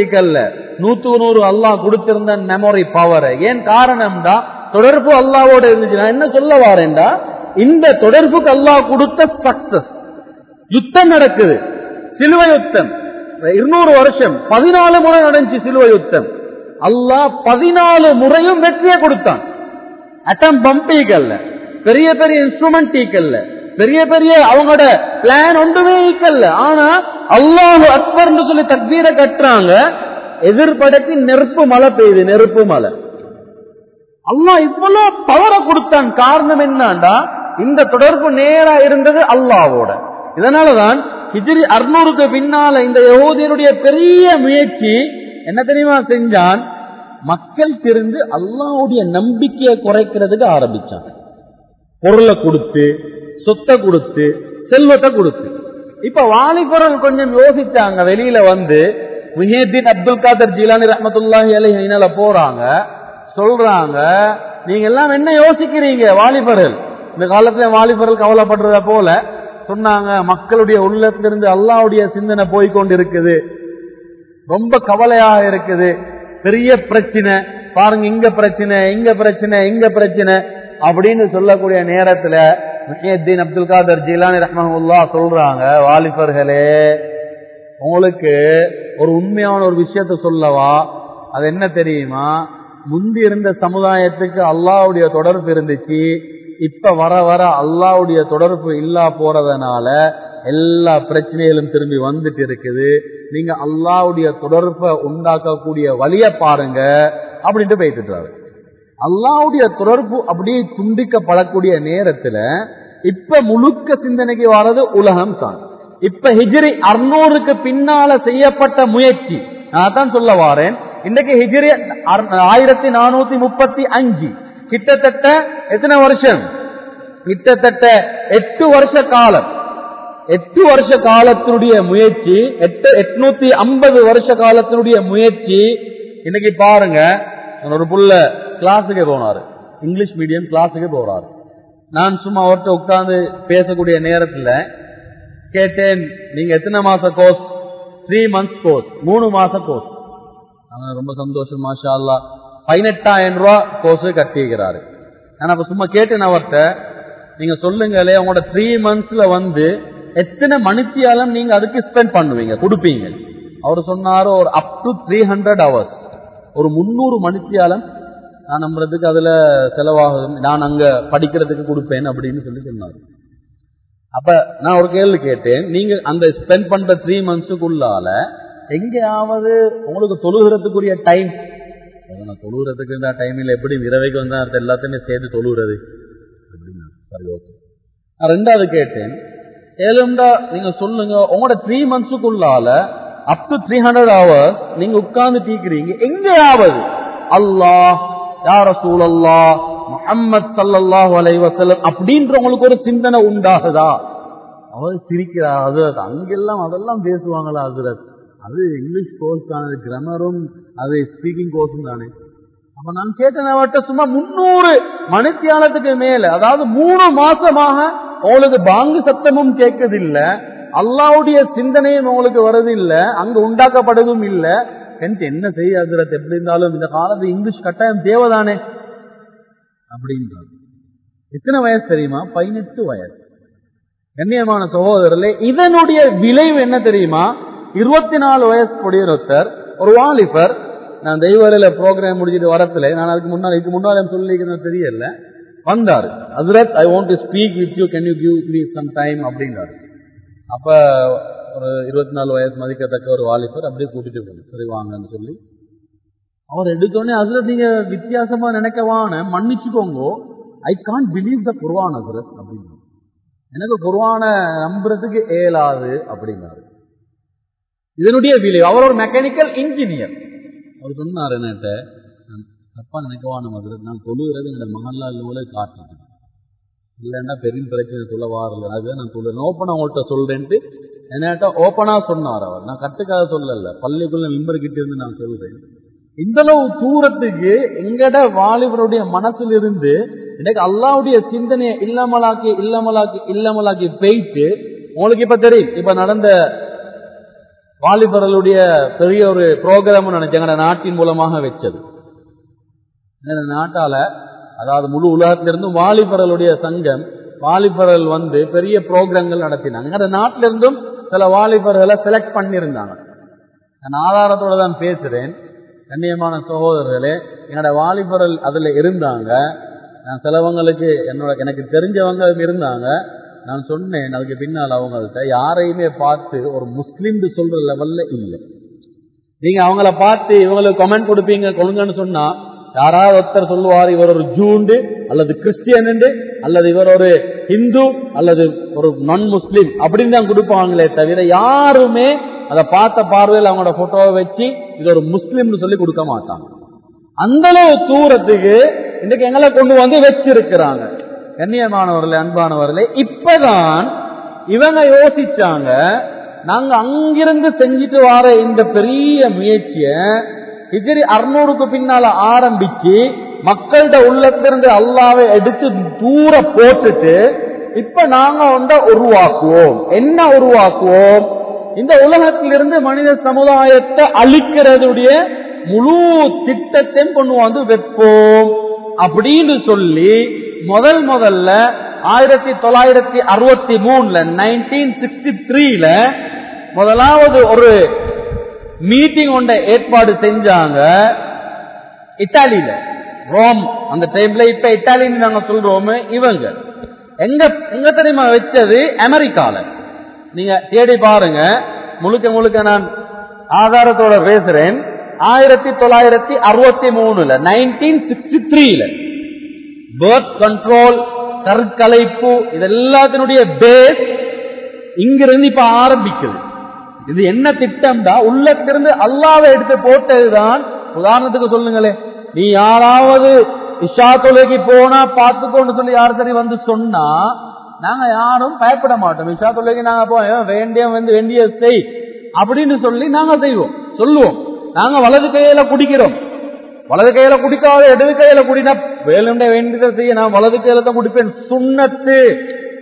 S1: நூத்துக்கு நூறு அல்லாஹ் கொடுத்திருந்த மெமரி பவர் ஏன் காரணம்டா? தொடர்பு அல்லாவோட இருந்துச்சு. நான் என்ன சொல்ல வரேன்டா? இந்த தொடர்புக்கு அல்லாஹ் கொடுத்த சக்சஸ் யுத்தம் நடக்குது. சிலுவ யுத்தம். இருநூறு வருஷம். பதினாலு முறை நடந்துச்சு சிலுவ யுத்தம். அல்லாஹ் பதினாலு முறையும் வெற்றியை கொடுத்தான். அட்டம் பம்பீக்கல்ல பெரிய பெரிய இன்ஸ்ட்ருமெண்ட் டீக்கல்ல பெரிய பெரிய அவங்களோட பிளான் ஒன்றுமே ஈக்கல்ல ஆனா அல்லாஹு அக்பர் சொல்லி தக்பீரை கட்டுறாங்க. எதிர்படத்தி நெருப்பு மழை பெய்யுது நெருப்பு மழை. அல்லாஹ் இவ்வளவு பவரை கொடுத்தான். காரணம் என்னண்டா இந்த தொடர்பு நேரா இருந்தது அல்லாவோட. இதனாலதான் ஹிஜிரி அறுநூறுக்கு பின்னால இந்த யகூதியனுடைய பெரிய முயற்சி என்ன தெரியுமா செஞ்சான்? மக்கள் திருந்து அல்லாவுடைய நம்பிக்கையை குறைக்கிறதுக்கு ஆரம்பிச்சான். பொருளை கொடுத்து சொத்தை கொடுத்து செல்வத்தை கொடுத்து. இப்ப வாலிபர்கள் கொஞ்சம் யோசிச்சாங்க வெளியில வந்து முஹியத்தீன் அப்துல் காதர் ஜீலானி ரஹமத்துல்லாஹி அலைஹினால போறாங்க சொல்றாங்க நீங்க எல்லாம் என்ன யோசிக்கிறீங்க வாலிபர்கள்? இந்த காலத்துல வாலிபர்கள் கவலைப்படுறத போல சொன்னாங்க மக்களுடைய உள்ளத்திலிருந்து அல்லாவுடைய சிந்தனை போய்கொண்டு இருக்குது ரொம்ப கவலையாக இருக்குது. பெரிய பிரச்சனை. பாருங்க இங்க பிரச்சனை இங்க பிரச்சனை இங்க பிரச்சனை அப்படின்னு சொல்லக்கூடிய நேரத்துல முஹியத்தீன் அப்துல் காதர் ஜிலானி ரஹ்மஹுல்லா சொல்றாங்க வாலிபர்களே உங்களுக்கு ஒரு உண்மையான ஒரு விஷயத்த சொல்லவா? அது என்ன தெரியுமா? முந்தி இருந்த சமுதாயத்துக்கு அல்லாவுடைய தொடர்பு இருந்துச்சு இப்ப வர வர அல்லாவுடைய தொடர்பு இல்லா போறதுனால எல்லா பிரச்சனைகளும் திரும்பி வந்துட்டு இருக்குது. நீங்க அல்லாவுடைய தொடர்பை உண்டாக்கக்கூடிய வழிய பாருங்க அப்படின்ட்டு போயிட்டு அல்லாவுடைய தொடர்பு அப்படியே துண்டிக்கப்படக்கூடிய நேரத்துல இப்ப முழுக்க சிந்தனைக்கு வர்றது உலகம் தான். இப்ப ஹிஜிரி அறுநூறுக்கு பின்னால செய்யப்பட்ட முயற்சி. நான் தான் சொல்ல வாரேன். இன்றைக்கு ஹிஜிரி ஆயிரத்தி நானூத்தி முப்பத்தி அஞ்சு. கிட்டத்தட்ட எத்தனை வருஷம்? கிட்டத்தட்ட எட்டு வருஷ காலம். எட்டு வருஷ காலத்தினுடைய முயற்சி எட்டு எட்நூத்தி ஐம்பது வருஷ காலத்தினுடைய முயற்சி. இன்னைக்கு பாருங்க ஒரு புள்ள கிளாஸுக்கு போனாரு. இங்கிலீஷ் மீடியம் கிளாஸுக்கு போறாரு. நான் சும்மா அவர்கிட்ட உட்கார்ந்து பேசக்கூடிய நேரத்தில் கேட்டேன் நீங்க எத்தனை மாச கோர்ஸ் த்ரீ மந்த்ஸ் கோர்ஸ் மூணு மாச கோர்ஸ் ரொம்ப சந்தோஷம் மாஷா அல்லா பதினெட்டாயிரம் ரூபா கோர்ஸ் கட்டிக்கிறாரு நான் அப்ப சும்மா கேட்டேன் அவர்கிட்ட நீங்க சொல்லுங்களே உங்களோட த்ரீ மந்த்ஸ்ல வந்து எத்தனை மணித்தியாலம் நீங்க அதுக்கு ஸ்பெண்ட் பண்ணுவீங்க? கொடுப்பீங்க. அவர் சொன்னாரு ஒரு up to three hundred hours ஒரு முன்னூறு மணித்தியாலம் நான் நம்புறதுக்கு அதுல செலவாகும். நான் அங்க படிக்கிறதுக்கு கொடுப்பேன் அப்படின்னு சொல்லி சொன்னார். அப்ப நான் ஒரு கேள்வி கேட்டேன். நீங்க அந்த ஸ்பெண்ட் பண்ற த்ரீ மந்த்ஸுக்குள்ளால எங்கேயாவது உங்களுக்கு தொழுகிறதுக்குரிய டைம் நான் தொழுகிறதுக்கு இந்த டைமில் எப்படி இரவைக்கு வந்தா எல்லாத்தையுமே சேர்த்து தொழுகிறது? அப்படின்னு சரி ஓகே நான் ரெண்டாவது கேட்டேன். ஏழுண்டா நீங்க சொல்லுங்க உங்களோட three மந்த்ஸுக்குள்ளால up to three hundred hours நீங்க உட்கார்ந்து தீக்குறீங்க எங்கேயாவது அல்லாஹ் யார சூழல்லா முகம்மது சல்லாஹூ அலைவசல்லம் அப்படின்றவங்களுக்கு ஒரு சிந்தனை உண்டாகுதா? அவர் சிரிக்கிறா அதுரத் அங்கெல்லாம் அதெல்லாம் பேசுவாங்களா அதுரத் அது இங்கிலீஷ் கோர்ஸ் தானே கிரமரும் அது ஸ்பீக்கிங் கோர்ஸும் தானே. அப்ப நான் கேட்டேன் அவர்கிட்ட சும்மா முன்னூறு மணித்தியாலத்துக்கு மேல அதாவது மூணு மாசமாக உங்களுக்கு பாங்கு சத்தமும் கேட்கதில்லை. அல்லாவுடைய சிந்தனையும் உங்களுக்கு வரதில்லை அங்கு உண்டாக்கப்படுவதும் இல்லை. எனக்கு என்ன செய்யாது எப்படி இருந்தாலும் இந்த காலத்து இங்கிலீஷ் கட்டாயம் தேவைதானே? அப்படின்றாங்க. எத்தனை வயசு தெரியுமா? பதினெட்டு வயசு. கண்ணியமான சகோதரர்களே இதனுடைய விளைவு என்ன தெரியுமா? இருபத்தி நாலு வயசு கூடிய ஒரு வாலிபர் நான் தெய்வரையில ப்ரோக்ராம் முடிச்சிட்டு வரத்துல நான் அதுக்கு முன்னால் இதுக்கு முன்னால் சொல்லிக்கிறேன் தெரியல. வந்தார். அசரத் I want to speak with you can you give me some time அப்படின்றாரு. அப்ப ஒரு இருபத்தி நாலு வயசு மதிக்கத்தக்க ஒரு வாலிபர் அப்படியே கூட்டிட்டு போகணும் சரி வாங்கன்னு சொல்லி. அவர் எடுத்தோடனே அதுல நீங்க வித்தியாசமா நினைக்கவான மன்னிச்சுக்கோங்க. ஐ கான் பிலீவ் த குர்வான் அசுரத் அப்படின்னு எனக்கு குர்வான நம்புறதுக்கு ஏலாது அப்படின்னாரு. இதனுடைய விளைவு அவர் ஒரு மெக்கானிக்கல் இன்ஜினியர் அவர் சொன்னார் என்னட்ட தப்பா நினைக்கவான அசுரத் நான் தொழுகிறது எங்களோட மகன்லால் காட்டுறேன் இல்லைன்னா பெரிய பிரச்சனை சொல்ல வாரல. அதுதான் நான் சொல்றேன். ஓப்பனா அவங்கள்ட்ட சொல்றேன்ட்டு என்கிட்ட ஓப்பனாக சொன்னார் அவர். நான் கட்டுக்காக சொல்லல. பள்ளிக்குள்ள மெம்பர் கிட்ட இருந்து நான் சொல்றேன். இந்த அளவு தூரத்துக்கு எங்கட வாலிபருடைய மனசுல இருந்து எனக்கு அல்லாவுடைய சிந்தனையை இல்லாமலாக்கி இல்லாமலாக்கி இல்லாமலாக்கி போயிட்டு உங்களுக்கு இப்ப தெரியும். இப்ப நடந்த வாலிபர்களுடைய பெரிய ஒரு ப்ரோக்ராம் நினைச்சாங்க நாட்டின் மூலமாக வச்சது. நாட்டால? அதாவது முழு உலகத்திலிருந்து வாலிபர்களுடைய சங்கம் வாலிபர்கள் வந்து பெரிய ப்ரோக்ராம்கள் நடத்தினாங்க. அந்த நாட்டிலிருந்தும் சில வாலிபர்களை செலக்ட் பண்ணியிருந்தாங்க. நான் ஆதாரத்தோட தான் பேசுறேன். கண்ணியமான சகோதரர்களே என்னோட வாலிபர்கள் அதில் இருந்தாங்க. நான் சிலவங்களுக்கு என்னோட எனக்கு தெரிஞ்சவங்க இருந்தாங்க. நான் சொன்னேன் அதுக்கு பின்னால் அவங்கள்ட்ட யாரையுமே பார்த்து ஒரு முஸ்லீம் சொல்ற லெவல்ல இல்லை. நீங்க அவங்கள பார்த்து இவங்களுக்கு கமெண்ட் கொடுப்பீங்க கொள்ளுங்கன்னு சொன்னா யாராவது ஒருத்தர் சொல்லுவார் இவர் ஒரு ஜூண்டு அல்லது கிறிஸ்டியனுண்டு அல்லது இவர் ஒரு ஹிந்து அல்லது ஒரு நான் முஸ்லீம் அப்படின்னு தான் கொடுப்பாங்களே தவிர யாருமே அதை பார்த்த பார்வையில் அவங்களோட போட்டோவை வச்சு இது ஒரு முஸ்லீம்னு சொல்லி கொடுக்க மாட்டாங்க. அந்த அளவு தூரத்துக்கு இன்னைக்கு எங்களை கொண்டு வந்து வச்சிருக்கிறாங்க. கண்ணியமானவர்களே அன்பானவர்களே இப்பதான் இவங்க யோசிச்சாங்க நாங்க அங்கிருந்து செஞ்சுட்டு வர இந்த பெரிய முயற்சிய ஹிஜ்ரி அறுநூறுக்கு பின்னால ஆரம்பிச்சு மக்கள்கிட்ட உள்ளத்திலிருந்து அல்லாவை எடுத்து தூர போட்டுட்டு இப்ப நாங்க வந்து உருவாக்குவோம். என்ன உருவாக்குவோம்? இந்த உலகத்திலிருந்து மனித சமுதாயத்தை அழிக்கிறதுடைய முழு திட்டத்தையும் கொண்டு வந்து வைப்போம். அப்படின்னு சொல்லி முதல் முதல்ல ஆயிரத்தி தொள்ளாயிரத்தி அறுபத்தி மூணுல நைன்டீன் சிக்ஸ்டி த்ரீல முதலாவது ஒரு மீட்டிங் ஒன்றை ஏற்பாடு செஞ்சாங்க இத்தாலியில. ரோம் அந்த டைம்ல இப்ப இட்டாலின்னு நாங்க சொல்றோம் இவங்க. எங்க எங்க தெரியுமா வச்சது? அமெரிக்கால. நீங்க தேடி பாருங்க. முழுக்க முழுக்க நான் ஆதாரத்தோட பேசுறேன். ஆயிரத்தி தொள்ளாயிரத்தி அறுபத்தி மூணுல நைன்டீன் சிக்ஸ்டி த்ரீல பேர்த் கண்ட்ரோல் கற்கலைப்பு இது எல்லாத்தினுடைய பேஸ் இங்கிருந்து இப்ப ஆரம்பிக்குது. இது என்ன திட்டம்டா? உள்ளத்திலிருந்து அல்லாவை எடுத்து போட்டதுதான். உதாரணத்துக்கு சொல்லுங்களேன். நீ யாராவது இஷா தொலைக்கு போனா பார்த்துக்கோன்னு சொல்லி யார் சரி வந்து சொன்னா நாங்க யாரும் பயப்பட மாட்டோம். இஷா தொலைக்கு நாங்க போவோம் வேண்டிய வந்து வேண்டிய செய். அப்படின்னு சொல்லி நாங்க செய்வோம். சொல்லுவோம். நாங்க வலது கையில குடிக்கிறோம். வலது கையில குடிக்காத இடது கையில குடினா வேலுண்ட வேண்டியதை செய்ய நான் வலது கையில தான் குடிப்பேன். சுண்ணத்து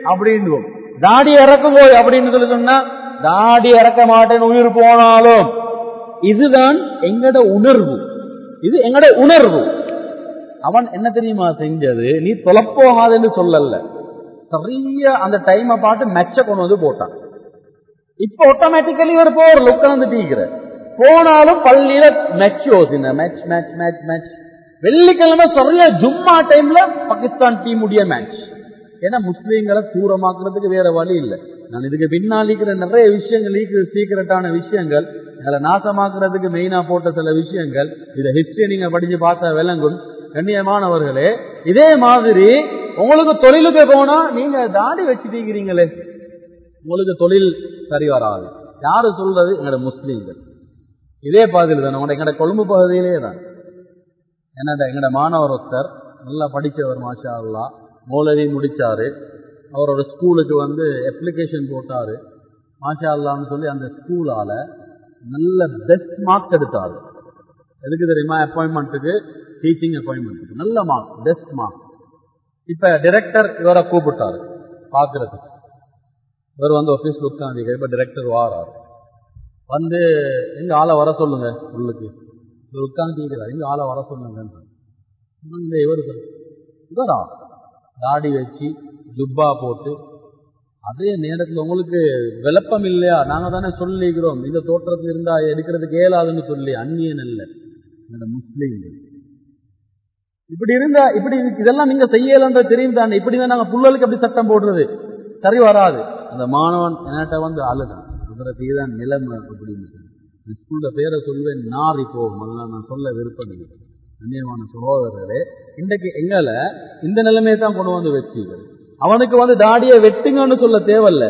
S1: அப்படின்னு தாடி இறக்கும் போய் அப்படின்னு சொல்லி சொன்னா தாடி இறக்க மாட்டேன் உயிர் போனாலும் இதுதான் எங்கட உணர்வு. இது எங்கட உணர்வு. அவன் என்ன தெரியுமா செஞ்சது? நீ தொலைப்போகாதுன்னு சொல்லல. சரியா அந்த டைமை பார்த்து மெச்ச கொண்டு வந்து போட்டான். இப்ப ஆட்டோமேட்டிக்கலி ஒரு போர் உட்கார்ந்து டீக்கிற போனாலும் பள்ளியில மேட்ச் யோசின மேட்ச் மேட்ச் மேட்ச் மேட்ச் வெள்ளிக்கிழமை சரியா ஜும்மா டைம்ல பாகிஸ்தான் டீம் உடைய மேட்ச் ஏன்னா முஸ்லீம்களை தூரமாக்குறதுக்கு வேற வழி இல்லை. நான் இதுக்கு பின்னால் இருக்கிற நிறைய விஷயங்கள் ஈக்குற சீக்கிரட்டான விஷயங்கள் எங்களை நாசமாக்குறதுக்கு மெயினா போட்ட சில விஷயங்கள் இதை ஹிஸ்டரி நீங்க படிச்சு பார்த்தா விளங்கும். கண்ணியமானவர்களே இதே மாதிரி உங்களுக்கு தொழிலுக்கு போனா நீங்க தாடி வச்சுட்டீங்கிறீங்களே. உங்களுக்கு தொழில் சரி வராது யாரு சொல்றது? எங்களோட முஸ்லீம்கள். இதே பகுதியில் தான் உங்களோட எங்களோட கொழும்பு பகுதியிலே தான். என்னடா எங்களோட மாணவர் ஒருத்தர் நல்லா படித்தவர் மாஷா அல்லா மௌலவி முடிச்சாரு. அவரோட ஸ்கூலுக்கு வந்து அப்ளிகேஷன் போட்டார். மாஷா அல்லான்னு சொல்லி அந்த ஸ்கூலால் நல்ல பெஸ்ட் மார்க் எடுத்தார். எதுக்கு தெரியுமா? அப்பாயின்மெண்ட்டுக்கு டீச்சிங் அப்பாயின்மெண்ட்டுக்கு நல்ல மார்க் பெஸ்ட் மார்க் இப்போ டிரெக்டர் இவரை கூப்பிட்டாரு பார்க்குறதுக்கு. இவர் வந்து ஆஃபீஸில் உட்காந்து இப்போ டிரெக்டர் வாரார். வந்து எங்கள் ஆளை வர சொல்லுங்க உள்ளுக்கு. இவர் உட்காந்து எங்கள் ஆளை வர சொல்லுங்க இவர் இவரா? தாடி வச்சு ஜுப்பா போட்டு அதே நேரத்தில் உங்களுக்கு விளப்பம் இல்லையா? நாங்க தானே சொல்லிக்கிறோம். இந்த தோற்றத்தில் இருந்தா எடுக்கிறதுக்கு இயலாதுன்னு சொல்லி அந்நியன் இல்லை முஸ்லீம்கள் இப்படி இருந்தா இப்படி இதெல்லாம் நீங்க செய்யலன்ற தெரியும் தானே. இப்படிதான் நாங்க புள்ளலுக்கு அப்படி சட்டம் போடுறது? சரி வராது. அந்த மாணவன் என்கிட்ட வந்து அழுதான். இவருக்கு தான் நிலைமை அப்படின்னு சொல்லி ஸ்கூல்ல பேரை சொல்லுவேன் நாரி போகும் அதெல்லாம் நான் சொல்ல விருப்பம் இல்லை. கண்ணியமான சகோதரரே இன்றைக்கு எங்களை இந்த நிலைமையை தான் கொண்டு வந்து வச்சுக்கிறது அவனுக்கு வந்து தாடியை வெட்டுங்கன்னு சொல்ல தேவையில்ல.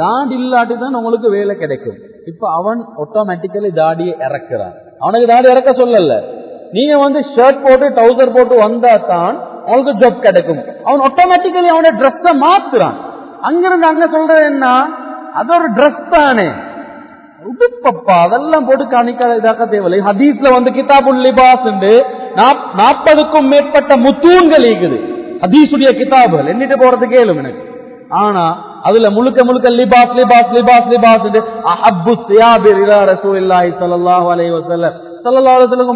S1: தாடி இல்லாட்டி தான் உங்களுக்கு வேலை கிடைக்கும். இப்ப அவன் ஆட்டோமேட்டிக்கலி தாடியை இறக்குறான். அவனுக்கு தாடி இறக்க சொல்லல. நீங்க வந்து ஷர்ட் போட்டு டவுசர் போட்டு வந்தா தான் அவனுக்கு ஜாப் கிடைக்கும். அவன் ஆட்டோமேட்டிக்கலி அவனோட ட்ரெஸ்ஸை மாத்துறான். அங்கிருந்து அங்க சொல்றது என்ன? அது ஒரு ட்ரெஸ் தானே. உடுப்பப்பா அதெல்லாம் போட்டு காணிக்காத இதாக்க தேவையில்லை. ஹதீஸ்ல வந்து கிதாபுல் லிபாஸ் நாற்பதுக்கும் மேற்பட்ட முத்தூன்கள் இருக்குது ஹதீசுடைய கிதாபுகள் எண்ணிட்டு போறது கேளும் எனக்கு. ஆனா அதுல முழுக்க முழுக்க லிபாஸ் லிபாஸ் லிபாஸ் லிபாஸ் அஹப்பு சியாபிர் இலா ரசூலில்லாஹி ஸல்லல்லாஹு அலைஹி வஸல்லம்.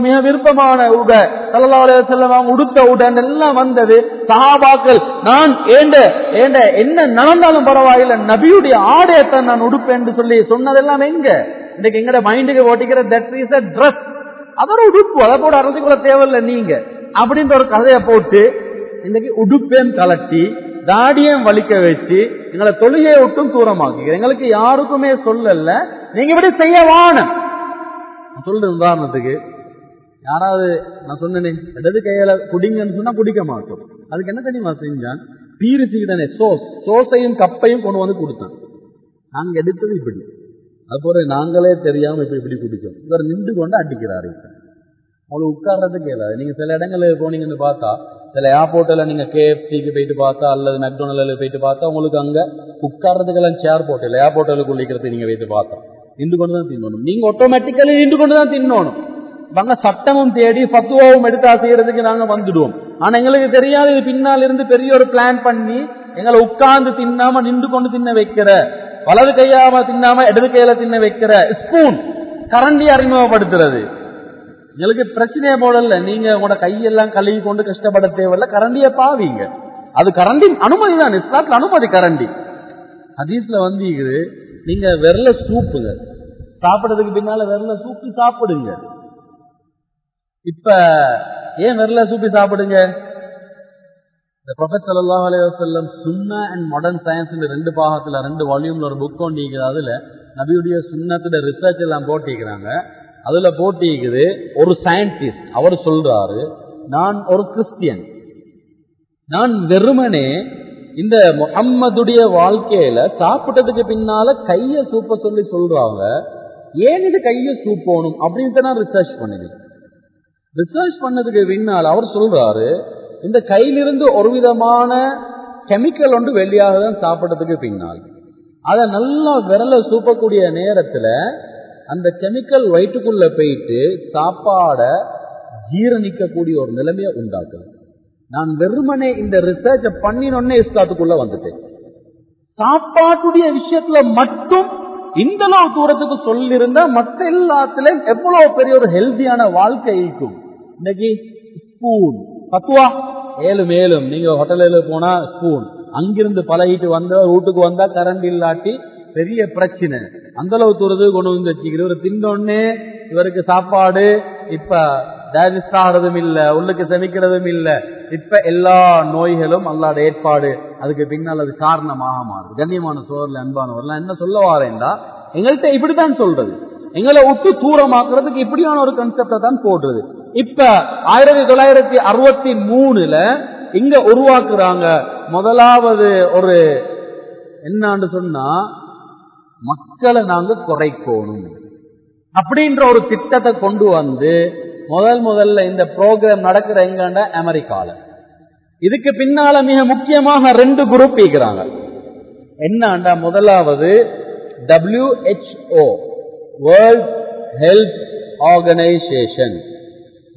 S1: மிக விருப்பமான உட ஸல்லல்லாஹு அவங்க உடுத்த உடன் எல்லாம் வந்தது சஹாபாக்கள். நான் ஏண்ட ஏண்ட என்ன நடந்தாலும் பரவாயில்ல நபியுடைய ஆடையத்தான் நான் உடுப்பேன் என்று சொல்லி சொன்னதெல்லாம் எங்க? இன்னைக்கு எங்கட மைண்டுக்கு ஓட்டிக்கிற தட் இஸ் அ ட்ரெஸ் அதோட உடுப்பு அதை போட அரசுக்குள்ள தேவையில்லை நீங்க. அப்படின்ற ஒரு கதையை போட்டு இன்னைக்கு உடுப்பேன் கலட்டி தாடியம் வலிக்க வச்சு எங்களை தொழுகையை விட்டும் தூரமாக்கு எங்களுக்கு யாருக்குமே சொல்லல. நீங்க இப்படி செய்ய வானம் சொல்ற உதாரணத்துக்கு யாராவது நான் சொன்னேனே இடது கையில குடிங்கன்னு சொன்னா குடிக்க மாட்டோம். அதுக்கு என்ன தெரியுமா செஞ்சான்? பீரிச்சுக்கிட்டே சோஸ் சோஸையும் கப்பையும் கொண்டு வந்து கொடுத்தான். நாங்க எடுத்தது இப்படி. அது போல நாங்களே தெரியாம இப்ப இப்படி குடிச்சோம். இவர் நின்று கொண்டு அடிக்கிறாரு அவங்களுக்கு உட்கார்றதுக்கு இயலாது. நீங்க சில இடங்களில் போனீங்கன்னு பார்த்தா சில ஏர்போர்ட்டில் நீங்கள் கேஎஃப்சிக்கு போயிட்டு பார்த்தா அல்லது மெக்டோனல்ல போயிட்டு பார்த்தா உங்களுக்கு அங்கே உட்கார்றதுக்கெல்லாம் சேர் போட்டு இல்லை ஏர்போர்ட்டில் குளிக்கிறது நீங்கள் போயிட்டு பார்த்தா நின்று கொண்டு தான் தின்னணும். நீங்கள் ஆட்டோமேட்டிக்கலி நின்று கொண்டு தான் தின்னணும். வாங்க சட்டமும் தேடி பத்துவாவும் எடுத்தா செய்யறதுக்கு நாங்கள் வந்துடுவோம். ஆனால் எங்களுக்கு தெரியாது இது பின்னால் இருந்து பெரிய ஒரு பிளான் பண்ணி எங்களை உட்கார்ந்து தின்னாம நின்று கொண்டு தின்ன வைக்கிற வலது கையாம தின்னாம இடது கையில தின்ன வைக்கிற ஸ்பூன் கரண்டி அறிமுகப்படுத்துறது. எங்களுக்கு பிரச்சனையே போடல நீங்க உங்களோட கையெல்லாம் கழுவி கொண்டு கஷ்டப்பட தேவையில்ல. கரண்டிய பாவீங்க. அது கரண்டி அனுமதி தான். இஸ்லாத்துல அனுமதி கரண்டி. ஹதீஸ்ல வந்து இது நீங்க விரல சூப்புங்க. சாப்பிடுறதுக்கு பின்னால விரல சூப்பி சாப்பிடுங்க. இப்ப ஏன் விரல சூப்பி சாப்பிடுங்க? இந்த ப்ரொஃபட் சல்லாஹ் அலையம் சுன்னா அண்ட் மாடர்ன் சயின்ஸ் ரெண்டு பாகத்துல ரெண்டு வால்யூம்ல ஒரு புக் கொண்டிருக்குது அதுல நபியுடைய சுண்ணத்துல ரிசர்ச் எல்லாம் போட்டிருக்கிறாங்க. அதுல போட்டிக்குது ஒரு சயின்டிஸ்ட் அவர் சொல்றாரு நான் ஒரு கிறிஸ்டியன். நான் வெறுமனே இந்த முகம்மதுடைய வாழ்க்கையில சாப்பிட்டதுக்கு பின்னால கைய சூப்ப சொல்லி சொல்றாங்க ஏன் இது கைய சூப்போணும்? அப்படின்ட்டு நான் ரிசர்ச் பண்ணுவேன் ரிசர்ச் பண்ணதுக்கு பின்னால் அவர் சொல்றாரு இந்த கையிலிருந்து ஒரு விதமான கெமிக்கல் ஒன்று வெளியாக தான் சாப்பிட்டதுக்கு பின்னால். அதை நல்லா விரல சூப்பக்கூடிய நேரத்தில் அந்த கெமிக்கல் வயிற்றுக்குள்ள போயிட்டு சாப்பாடை ஜீரணிக்கக்கூடிய ஒரு நிலைமையை உண்டாக்குது. நான் வெறுமனே இந்த ரிசர்ச்ச பண்ணினொன்னே இஸ்லாத்துக்குள்ள வந்துட்டேன். சாப்பாட்டுடைய விஷயத்துல மட்டும் இந்த அளவு தூரத்துக்கு சொல்லியிருந்தா மற்ற எல்லாத்திலையும் எவ்வளவு பெரிய ஒரு ஹெல்தியான வாழ்க்கை இருக்கும். இன்னைக்கு ஸ்பூன் பத்துவா? மேலும் மேலும். நீங்க ஹோட்டலில் போனா ஸ்பூன் அங்கிருந்து பழகிட்டு வந்த வீட்டுக்கு வந்தா கரண்ட் இல்லாட்டி பெரிய பிரச்சனை. அந்த அளவு தூரத்துக்கு கொண்டு வந்து வச்சுக்கிற ஒரு தின்னொன்னே இவருக்கு சாப்பாடு இப்ப டைஜஸ்ட் ஆகிறதும் இல்லை உள்ளுக்கு செமிக்கிறதும் இல்லை. இப்ப எல்லா நோய்களும் அல்லாட ஏற்பாடு. அதுக்கு பின்னால் அது காரணமாக மாறுது. கண்ணியமான சோழர்ல அன்பானவர்லாம் என்ன சொல்ல வாரேன்டா? எங்கள்கிட்ட இப்படித்தான் சொல்றது. எங்களை விட்டு தூரமாக்குறதுக்கு இப்படியான ஒரு கன்செப்டை தான் போடுறது. இப்ப ஆயிரத்தி தொள்ளாயிரத்தி அறுபத்தி மூணுல இங்க உருவாக்குறாங்க. முதலாவது ஒரு என்னான்னு சொன்னா மக்களை நாங்க குறைக்கணும். அப்படின்ற ஒரு திட்டத்தை கொண்டு வந்து முதல் முதல்ல இந்த ப்ரோக்ராம் நடக்கிற எங்கண்ட? அமெரிக்கால. இதுக்கு பின்னால மிக முக்கியமாக ரெண்டு குரூப் இருக்கிறாங்க. என்னண்டா? முதலாவது டபிள்யூஹெச்ஓ வேர்ல்ட் ஹெல்த் ஆர்கனைசேஷன்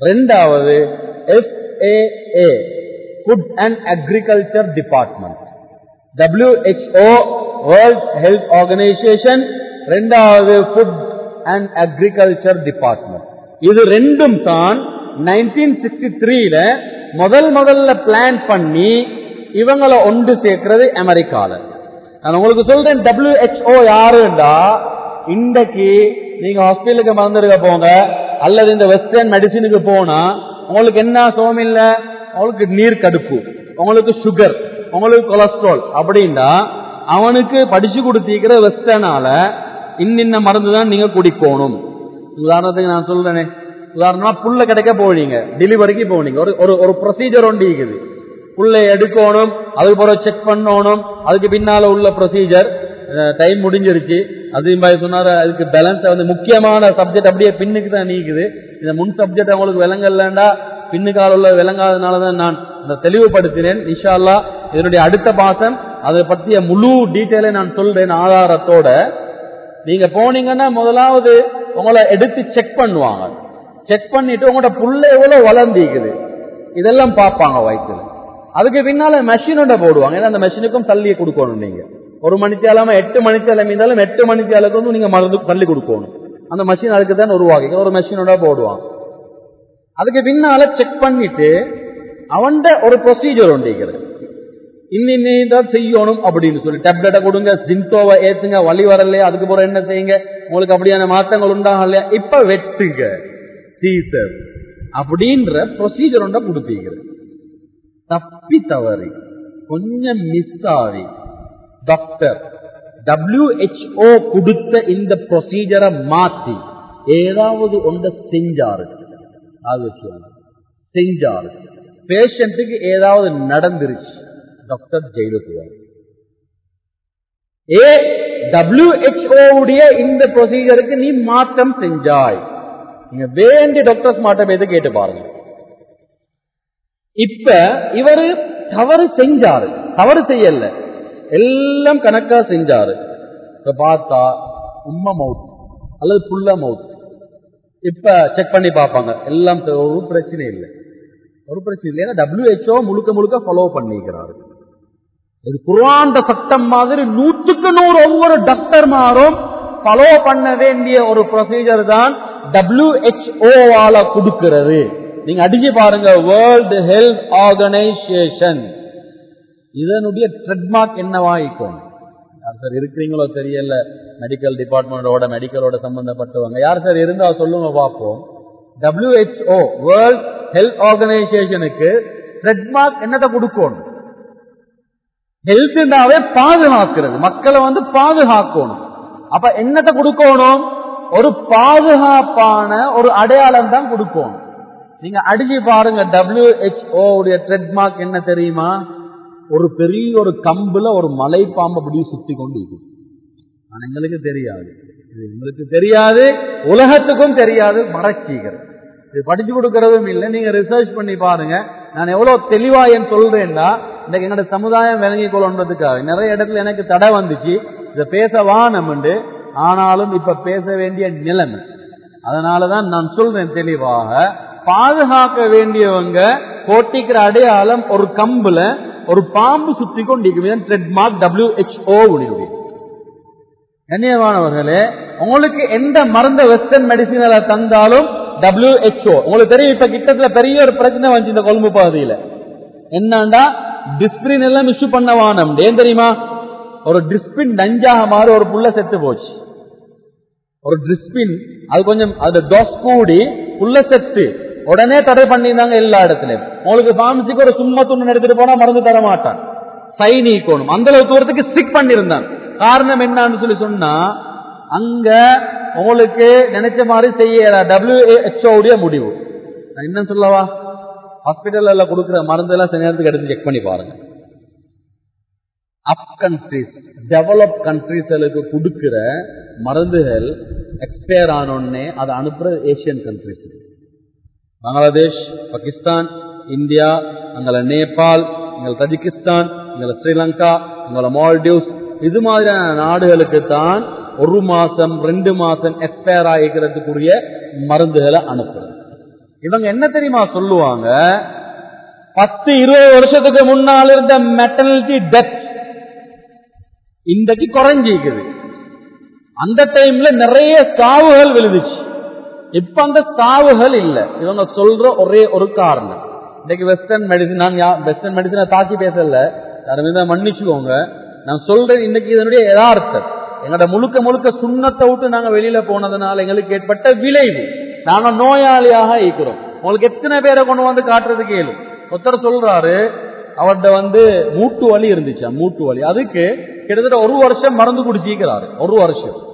S1: ரெண்டாவது FAA food and agriculture department WHO World Health Organization ரெண்டாவது ஃபுட் அண்ட் அக்ரிகல்ச்சர் டிபார்ட்மெண்ட் இது ரெண்டும் தான் நைன்டீன் சிக்ஸ்டி த்ரீல முதல் முதல்ல பிளான் பண்ணி இவங்களை ஒன்று சேர்க்கிறது அமெரிக்கால. நான் உங்களுக்கு சொல்றேன் டபிள்யூஹெச்ஓ யாருண்டா இன்றைக்கு நீங்க ஹாஸ்பிட்டலுக்கு மறந்துருக்க போங்க அல்லது இந்த வெஸ்டர்ன் மெடிசினுக்கு போனா உங்களுக்கு என்ன சோம் இல்லை உங்களுக்கு நீர் கடுப்பு உங்களுக்கு சுகர் உங்களுக்கு கொலஸ்ட்ரால். அப்படின்னா அவனுக்கு படிச்சு கொடுத்திருக்கிற வெஸ்டர்னால இன்னின்ன மருந்து தான் நீங்க குடிக்கணும். உதாரணத்துக்கு நான் சொல்றேனே. உதாரணமா புள்ள கிடைக்க போனீங்க டெலிவரிக்கு போனீங்க. ஒரு ஒரு ஒரு ப்ரொசீஜர் ஒன்று இருக்குது புல்லை எடுக்கணும் அதுக்கு பிறகு செக் பண்ணணும். அதுக்கு பின்னால உள்ள ப்ரொசீஜர் டைம் முடிஞ்சிருச்சு. அதையும் பாய் சொன்னார் அதுக்கு பேலன்ஸ் வந்து முக்கியமான சப்ஜெக்ட் அப்படியே பின்னுக்கு தான் நீக்குது. இந்த முன் சப்ஜெக்ட் அவங்களுக்கு விளங்கலண்டா பின்னுக்கால உள்ள விளங்காதனால தான் நான் இந்த தெளிவுபடுத்தினேன். இன்ஷா அல்லா இதனுடைய அடுத்த பாசம் அதை பற்றிய முழு டீட்டெயிலை நான் சொல்றேன் ஆதாரத்தோட. நீங்க போனீங்கன்னா முதலாவது உங்களை எடுத்து செக் பண்ணுவாங்க. செக் பண்ணிட்டு உங்களோட புள்ள எவ்வளவு வளர்ந்திக்குது இதெல்லாம் பார்ப்பாங்க வயிற்றுல அதுக்கு பின்னால மெஷினோட போடுவாங்க. ஏன்னா அந்த மெஷினுக்கும் தள்ளியை கொடுக்கணும் நீங்க. ஒரு மணித்தியாலாம எட்டு மணித்தியாலம் இருந்தாலும் எட்டு மணித்தியாலுக்கு வந்து நீங்க மருந்து தள்ளி கொடுக்கணும். அந்த மெஷின் அதுக்கு தான் உருவாக்கி ஒரு மெஷினோட போடுவாங்க. அதுக்கு பின்னால செக் பண்ணிட்டு அவன் ஒரு ப்ரொசீஜர் உண்டிக்கிறது இன்னிதான் செய்யணும் அப்படின்னு சொல்லி டேப்லெட்டை கொடுங்க சிந்தோவை ஏத்துங்க வழி வரலையா அதுக்கு பிறகு என்ன செய்யுங்க? உங்களுக்கு அப்படியான மாற்றங்கள் உண்டாகலையா இப்ப வெட்டுங்க சீசர் அப்படின்ற ப்ரொசீஜர் ஒன்றை கொடுப்பீங்க தப்பி தவறி கொஞ்சம் மிஸ் ஆகி டாக்டர் டபிள்யூஹெச்ஓ கொடுத்த இந்த ப்ரொசீஜரை மாத்தி ஏதாவது ஒன்றை செஞ்சாரு அது செஞ்சாரு பேஷண்ட்டுக்கு ஏதாவது நடந்துருச்சு டாக்டர் ஜெயிலுக்கு ஏ டபிள்யூஹெச்ஓடைய உடைய இந்த ப்ரொசீஜருக்கு நீ மாற்றம் செஞ்சாய் நீங்க வேண்டிய டாக்டர்ஸ் மாற்றம் எது கேட்டு பாருங்க இப்ப இவரு தவறு செஞ்சாரு தவறு செய்யல எல்லாம் கணக்கா செஞ்சாரு இப்ப பார்த்தா உம்ம மவுத் அல்லது புள்ள மவுத் இப்ப செக் பண்ணி பார்ப்பாங்க. எல்லாம் ஒரு பிரச்சனை இல்லை. ஒரு பிரச்சனை இல்லை. ஏன்னா டபிள்யூஹெச்ஓ முழுக்க முழுக்க ஃபாலோ பண்ணிக்கிறாரு. இது குர்ஆன்ட சட்டம் மாதிரி நூற்றுக்கு நூறு ஒவ்வொரு டாக்டர்மாரும் ஃபாலோ பண்ண வேண்டிய ஒரு ப்ரொசீஜர் தான் WHO வால கொடுக்கிறது. நீங்க அடிச்சு பாருங்க. வேர்ல்டு ஹெல்த் ஆர்கனைசேஷன் இதனுடைய ட்ரெட்மார்க் என்னவாயிக்கும் சார் இருக்கிறீங்களோ தெரியல. மெடிக்கல் டிபார்ட்மெண்டோட மெடிக்கலோட சம்பந்தப்பட்டவங்க. யார் சார் இருந்தா சொல்லுங்க பார்ப்போம். டபிள்யூஹெச்ஓ வேர்ல்ட் ஹெல்த் ஆர்கனைசேஷனுக்கு ட்ரெட்மார்க் என்னத்தை கொடுக்கணும் ஹெல்த்னாவே பாதுகாக்கிறது. மக்களை வந்து பாதுகாக்கணும். அப்ப என்னத்தை கொடுக்கணும்? ஒரு பாதுகாப்பான ஒரு அடையாளம் தான் கொடுக்கணும் நீங்க அடிச்சு பாருங்க டபிள்யூஹெச்ஓ உடைய ட்ரெட்மார்க் என்ன தெரியுமா? ஒரு பெரிய ஒரு கம்புல ஒரு மலை பாம்பு அப்படி சுத்தி கொண்டு இருக்கும். ஆனா எங்களுக்கு தெரியாது. இது எங்களுக்கு தெரியாது. உலகத்துக்கும் தெரியாது. மரக்கீகர் இது படிச்சு கொடுக்கறதும் இல்லை. நீங்க ரிசர்ச் பண்ணி பாருங்க. நான் எவ்வளவு தெளிவா என் சொல்றேன்னா இன்னைக்கு என்னோட சமுதாயம் விளங்கி கொள்ளன்றதுக்காக. நிறைய இடத்துல எனக்கு தடை வந்துச்சு. இதை பேசவா நம்மண்டு ஆனாலும் இப்ப பேச வேண்டிய நிலைமை. அதனாலதான் நான் சொல்றேன் தெளிவாக பாதுகாக்க வேண்டியவங்க போட்டிக்கிற அடையாளம் ஒரு கம்புல ஒரு பாம்பு சுத்தி கொண்டிருக்கும் ட்ரெட்மார்க் WHO உடைய கண்ணியமானவர்களே உங்களுக்கு எந்த மருந்த வெஸ்டர்ன் மெடிசினில் தந்தாலும் WHO உங்களுக்கு தெரியும் இப்ப கிட்டத்துல பெரிய ஒரு பிரச்சனை வந்துச்சு இந்த கொழும்பு பகுதியில என்னண்டா டிஸ்பிரின் எல்லாம் இஷ்யூ பண்ண வானம் ஏன் தெரியுமா ஒரு டிஸ்பின் நஞ்சாக மாறி ஒரு புள்ள செத்து போச்சு ஒரு டிஸ்பின் அது கொஞ்சம் அது டோஸ் கூடி புள்ள செத்து உடனே தடை பண்ணியிருந்தாங்க எல்லா இடத்துலயும். உங்களுக்கு பாமசிக்கு ஒரு சும்மா துண்ணு எடுத்துட்டு போனா மருந்து தர மாட்டான். சை நீக்கணும் அந்த அளவு தூரத்துக்கு ஸ்டிக் பண்ணிருந்தான் காரணம் என்னன்னு சொல்லி சொன்னா அங்க உங்களுக்கு நினைச்ச மாதிரி செய்ய டபிள்யூஹெச்ஓடைய உடைய முடிவு. என்ன சொல்லவா? ஹாஸ்பிட்டல்ல கொடுக்குற மருந்து எல்லாம் சில நேரத்துக்கு எடுத்து செக் பண்ணி பாருங்க. அப் கண்ட்ரிஸ் டெவலப் கண்ட்ரிஸ்களுக்கு கொடுக்கிற மருந்துகள் எக்ஸ்பயர் ஆனோடனே அதை அனுப்புற Asian countries Bangladesh Pakistan India எங்களை நேபாள் எங்களை தஜிகிஸ்தான் எங்களை ஸ்ரீலங்கா எங்களை மால்டீவ்ஸ் இது மாதிரியான நாடுகளுக்கு தான் ஒரு மாசம் ரெண்டு மாசம் எக்ஸ்பயர் ஆகிக்கிறதுக்குரிய மருந்துகளை அனுப்புறது. இவங்க என்ன தெரியுமா சொல்லுவாங்க? பத்து இருபது வருஷத்துக்கு முன்னால் இருந்த மெட்டர்னிட்டி டெத் இன்றைக்கு குறைஞ்சிக்குது அந்த டைம்ல நிறைய சாவுகள் விழுந்துச்சு. இப்ப அந்த சாவுகள் இல்லை. இவங்க சொல்ற ஒரே ஒரு காரணம். இன்னைக்கு வெஸ்டர்ன் மெடிசன் நான் வெஸ்டர்ன் மெடிசனை தாக்கி பேசல. யாருமே மன்னிச்சுக்கோங்க. நான் சொல்றேன் இன்னைக்கு இதனுடைய யதார்த்தம். எங்களோட முழுக்க முழுக்க சுண்ணத்தை விட்டு நாங்க வெளியில போனதுனால எங்களுக்கு ஏற்பட்ட விளைவு. நாங்க நோயாளியாக இருக்கிறோம். உங்களுக்கு எத்தனை பேரை கொண்டு வந்து காட்டுறது கேளு. ஒருத்தர் சொல்றாரு அவர்கிட்ட வந்து மூட்டு வலி இருந்துச்சு. மூட்டு வலி. அதுக்கு கிட்டத்தட்ட ஒரு வருஷம் மருந்து குடிச்சிக்கிறாரு ஒரு வருஷம்.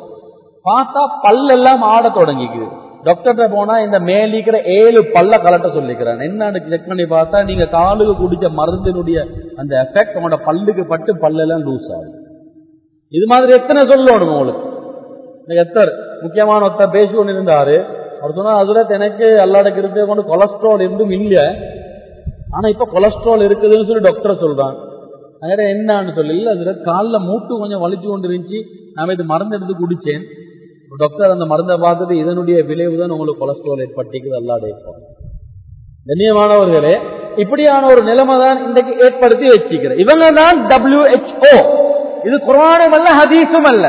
S1: பார்த்தா பல்லெல்லாம் ஆட தொடங்கிக்குது. டாக்டர்கிட்ட போனா இந்த மேலிக்கிற ஏழு பல்ல கலட்ட சொல்லிக்கிறான் என்னன்னு செக் பண்ணி பார்த்தா நீங்க காலுக்கு குடிச்ச மருந்தினுடைய அந்த எஃபெக்ட் உங்களோட பல்லுக்கு பட்டு பல்லெல்லாம் லூஸ் ஆகும் இது மாதிரி எத்தனை சொல்லணும் உங்களுக்கு? எத்தர் முக்கியமான ஒருத்தர் பேசி கொண்டு இருந்தாரு. அவர் சொன்னா அதுல எனக்கு அல்லாட கிருப்பையை கொண்டு கொலஸ்ட்ரால் இருந்தும் இல்லை ஆனா இப்ப கொலஸ்ட்ரால் இருக்குதுன்னு சொல்லி டாக்டர் சொல்றான். வேற என்னன்னு சொல்லி. இல்ல அதுல காலில் மூட்டு கொஞ்சம் வலிச்சு கொண்டு இருந்துச்சு. நான் இது மருந்து எடுத்து குடிச்சேன். டாக்டர் அந்த மருந்தை பார்த்துட்டு இதனுடைய விளைவு தான் உங்களுக்கு கொலஸ்ட்ரால் ஏற்பட்டிக்குது அல்லாட கண்ணியமானவர்களே இப்படியான ஒரு நிலைமை தான் இன்றைக்கு ஏற்படுத்தி வச்சுக்கிறேன் இவங்க தான் டபிள்யூஹெச்ஓ இது குரானும் அல்ல ஹதீஸும் அல்ல.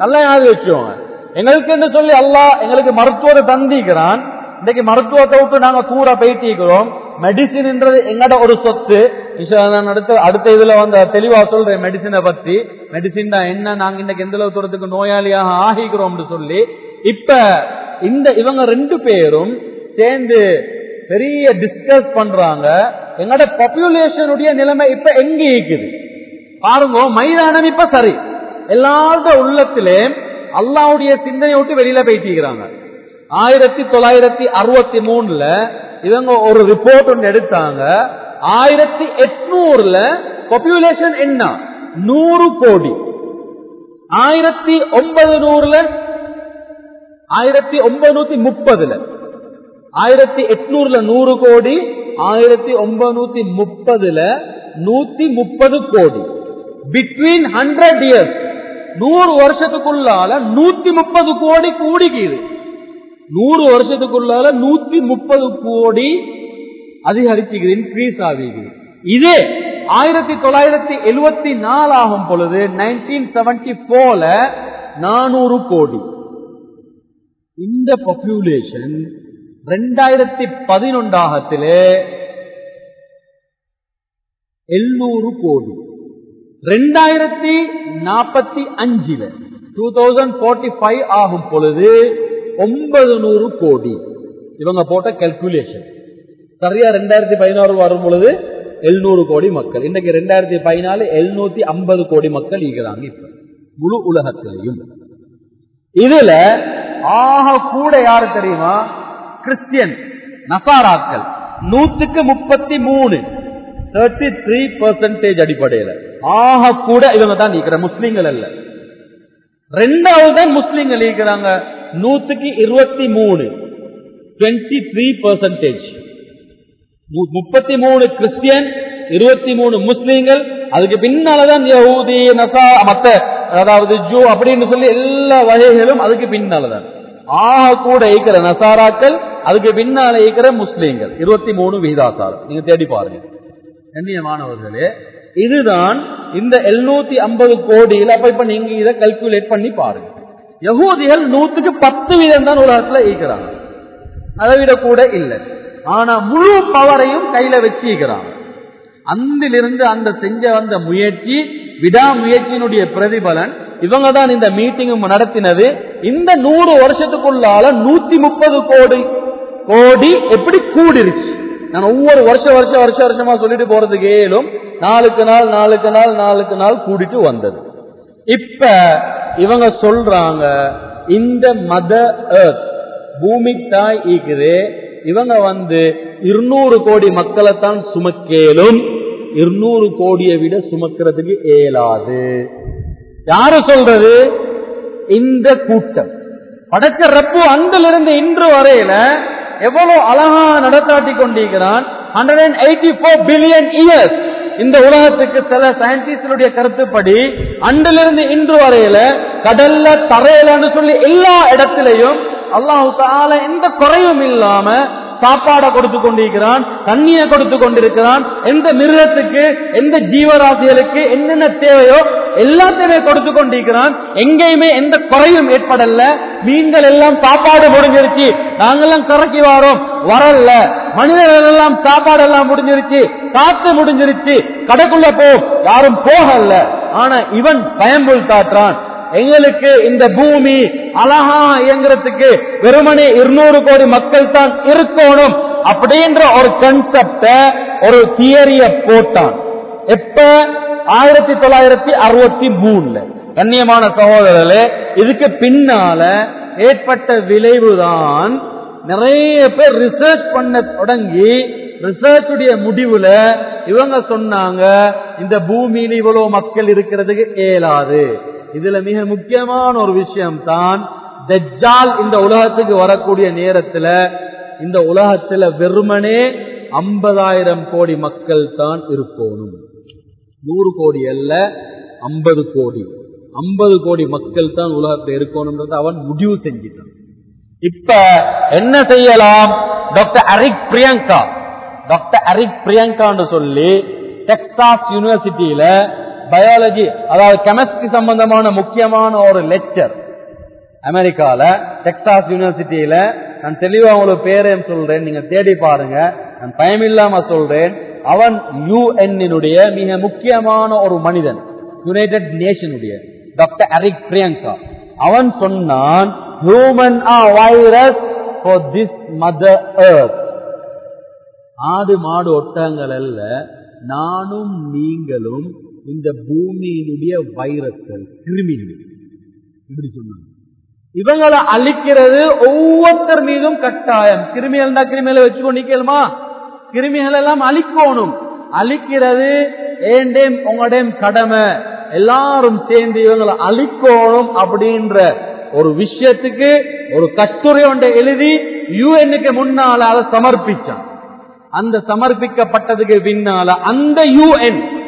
S1: நல்லா யாரு வச்சுக்கோங்க. எங்களுக்கு என்று சொல்லி அல்லாஹ் எங்களுக்கு மருத்துவத்தை தந்திக்கிறான் இன்னைக்கு மருத்துவத்தை விட்டு நாங்க கூற பேட்டிக்கிறோம் மெடிசின் என்றது எங்கட ஒரு சொத்து? நான் அடுத்த அடுத்த இதுல வந்து தெளிவா சொல்றேன் மெடிசினை பத்தி. மெடிசின் தான் என்ன? நாங்க இன்னைக்கு எந்த அளவு தூரத்துக்கு நோயாளியாக ஆகிக்கிறோம்னு சொல்லி. இப்ப இந்த இவங்க ரெண்டு பேரும் சேர்ந்து பெரிய டிஸ்கஸ் பண்றாங்க. எங்கட பாப்புலேஷனுடைய நிலைமை இப்ப எங்க இருக்குது? பாருங்க மைதானம் இப்ப சரி. எல்லாரோட உள்ளத்திலே அல்லாவுடைய சிந்தனையை விட்டு வெளியில போயிட்டிருக்கிறாங்க ஆயிரத்தி தொள்ளாயிரத்தி அறுபத்தி மூணுல இவங்க ஒரு ரிப்போர்ட் ஒன்று எடுத்தாங்க. ஆயிரத்தி எட்நூறுல பாப்புலேஷன் என்ன? நூறு கோடி. ஆயிரத்தி ஒன்பது நூறுல? ஆயிரத்தி ஒன்பது முப்பதுல. ஆயிரத்தி எட்நூறுல நூறு கோடி. ஆயிரத்தி ஒன்பநூத்தி முப்பதுல நூத்தி முப்பது கோடி. பிட்வீன் ஹண்ட்ரட் இயர்ஸ் நூறு வருஷத்துக்குள்ளால நூத்தி முப்பது கோடி கூடிக்குது. நூறு வருஷத்துக்குள்ளால நூத்தி முப்பது கோடி அதிகரிச்சுக்குது இன்க்ரீஸ் ஆகுது. இதே ஆயிரத்தி தொள்ளாயிரத்தி எழுவத்தி நாலு ஆகும் பொழுது நைன்டீன் செவன்டி போல நானூறு கோடி. இந்த பாப்புலேஷன் ரெண்டாயிரத்தி பதினொன்றாகத்திலே எழுநூறு கோடி. ரெண்டாயிரத்தி நாற்பத்தி அஞ்சுல டூ தௌசண்ட் ஃபோர்ட்டி ஃபைவ் ஆகும் பொழுது ஒன்பது நூறு கோடி. இவங்க போட்ட கல்குலேஷன் சரியா ரெண்டாயிரத்தி பதினாறு வரும் பொழுது எழுநூறு கோடி மக்கள். இன்னைக்கு ரெண்டாயிரத்தி பதினாலு எழுநூத்தி ஐம்பது கோடி மக்கள் ஈகிறாங்க இப்ப. முழு உலகத்திலையும். இதுல ஆக கூட யாரு தெரியுமா? கிறிஸ்டியன் நசாராக்கள். நூத்துக்கு முப்பத்தி மூணு. தேர்ட்டி த்ரீ பர்சன்டேஜ் அடிப்படையில. ஆக கூட இவங்க தான் நீக்கிற முஸ்லீம்கள் அல்ல. ரெண்டாவது தான் முஸ்லீம்கள் ஈக்கிறாங்க நூத்துக்கு இருபத்தி மூணு. டுவெண்ட்டி த்ரீ பர்சன்டேஜ் முப்பத்தி மூணு கிறிஸ்டியன் இருபத்தி மூணு முஸ்லீம்கள் அதுக்கு பின்னாலதான் யஹூதி நசா மத்த அதாவது ஜூ அப்படின்னு சொல்லி எல்லா வகைகளும் அதுக்கு பின்னாலதான். ஆக கூட இருக்கிற நசாராக்கள் அதுக்கு பின்னால இருக்கிற முஸ்லீம்கள். இருபத்தி மூணு விகிதாசாரம். நீங்க தேடி பாருங்க. கண்ணியமானவர்களே இதுதான் இந்த எழுநூத்தி ஐம்பது கோடியில் அப்ப இப்ப நீங்க இதை கல்குலேட் பண்ணி பாருங்க. யகூதிகள் நூத்துக்கு பத்து வீதம் தான் உலகத்துல ஈக்கிறாங்க அதை விட கூட இல்லை. ஆனா முழு பவரையும் கையில வச்சிருக்கிறாங்க. அந்திலிருந்து அந்த செஞ்ச வந்த முயற்சி விடாமுயற்சியினுடைய பிரதிபலன் இவங்க தான் இந்த மீட்டிங் நடத்தினது. இந்த நூறு வருஷத்துக்குள்ளால நூத்தி முப்பது கோடி கோடி எப்படி கூடிருச்சு? நான் ஒவ்வொரு வருஷம் வருஷம் வருஷம் வருஷமா சொல்லிட்டு போறதுக்கு ஏலும் நாளுக்கு நாள் நாளுக்கு நாள் நாளுக்கு நாள் கூடிட்டு வந்தது. இப்ப இவங்க சொல்றாங்க இந்த மத பூமி தாய் ஈக்குது இவங்க வந்து இருநூறு கோடி மக்களைத்தான் சுமக்கேலும் இருநூறு கோடியை விட சுமக்கிறதுக்கு இயலாது. யாரு சொல்றது? இந்த கூட்டம். படைச்ச ரப்பு அங்கிலிருந்து இன்று வரையில எவ்வளவு அழகா நடத்தாட்டி கொண்டிருக்கிறான் hundred and eighty four billion years இந்த உலகத்துக்கு சில சயின்டிஸ்டுடைய கருத்துப்படி அன்றிலிருந்து இன்று வரையில கடல்ல தரையிலன்னு சொல்லி எல்லா இடத்திலையும் அல்லாஹு தால எந்த குறையும் இல்லாம சாப்பாடை கொடுத்து கொண்டிருக்கிறான் தண்ணியை கொடுத்து கொண்டிருக்கிறான் எந்த மிருகத்துக்கு எந்த ஜீவராசிகளுக்கு என்னென்ன தேவையோ எல்லாத்தையுமே கொடுத்து கொண்டிருக்கிறான். எங்கேயுமே எந்த குறையும் ஏற்படல. மீன்கள் எல்லாம் சாப்பாடு முடிஞ்சிருச்சு. நாங்கெல்லாம் கரைக்கி வாரோம். வரல. மனிதர்கள் எல்லாம் சாப்பாடு எல்லாம் முடிஞ்சிருச்சு. காத்து முடிஞ்சிருச்சு. கடைக்குள்ள போ. யாரும் போகல. ஆனா இவன் பயம்புல் காட்டுறான் எங்களுக்கு இந்த பூமி அழகா இயங்குறதுக்கு வெறுமனே இருநூறு கோடி மக்கள் தான் இருக்கணும் அப்படின்ற ஒரு கன்செப்ட ஒரு தியரிய போட்டான். எப்ப? ஆயிரத்தி தொள்ளாயிரத்தி அறுபத்தி மூணுல. கண்ணியமான சகோதரர்களே இதுக்கு பின்னால ஏற்பட்ட விளைவுதான் நிறைய பேர் ரிசர்ச் பண்ண தொடங்கி ரிசர்ச்சுடைய முடிவுல இவங்க சொன்னாங்க இந்த பூமியில இவ்வளவு மக்கள் இருக்கிறதுக்கு இயலாது. இதுல மிக முக்கியமான ஒரு விஷயம் தான் தஜ்ஜால் இந்த உலகத்துக்கு வரக்கூடிய நேரத்துல இந்த உலகத்துல வெறுமனே ஐம்பதாயிரம் கோடி மக்கள் தான் இருக்கணும். நூறு கோடி அல்ல ஐம்பது கோடி. ஐம்பது கோடி மக்கள் தான் உலகத்தில் இருக்கணும்ன்றது அவன் முடிவு செஞ்சிட்டான். இப்ப என்ன செய்யலாம்? Doctor Eric Pianka doctor Eric பிரியங்கான்னு சொல்லி டெக்சாஸ் யூனிவர்சிட்டியில பயாலஜி அதாவது கெமிஸ்ட்ரி சம்பந்தமான முக்கியமான ஒரு லெக்சர் அமெரிக்கால டெக்சாஸ் யூனிவர்சிட்டியில நான் தெளிவா உங்களுக்கு பேரையும் சொல்றேன் நீங்க தேடி பாருங்க. நான் பயமில்லாம சொல்றேன். அவன் யூஎன்னுடைய மிக முக்கியமான ஒரு மனிதன் யுனைடெட் நேஷனுடைய டாக்டர் அரிக் பிரியங்கா அவன் சொன்னான் human ah virus for this mother earth ஆடு மாடு ஒட்டங்கள் அல்ல நானும் நீங்களும் இந்த பூமியினுடைய வைரஸ்கள். கிருமிகள். இப்படி சொன்னாங்க. இவங்களை அழிக்கிறது ஒவ்வொருத்தர் மீதும் கட்டாயம். கிருமிகள் தான் கிருமிகளை வச்சுக்கொண்டு நிக்கலுமா கிருமிகள் எல்லாம் அழிக்கணும். அழிக்கிறது ஏண்டேம் உங்களுடையும் கடமை. எல்லாரும் சேர்ந்து இவங்களை அழிக்கணும் அப்படின்ற ஒரு விஷயத்துக்கு ஒரு கட்டுரை ஒன்றை எழுதி யூஎன்னுக்கு முன்னால அதை சமர்ப்பிச்சான். அந்த சமர்ப்பிக்கப்பட்டதுக்கு பின்னால அந்த யூஎன்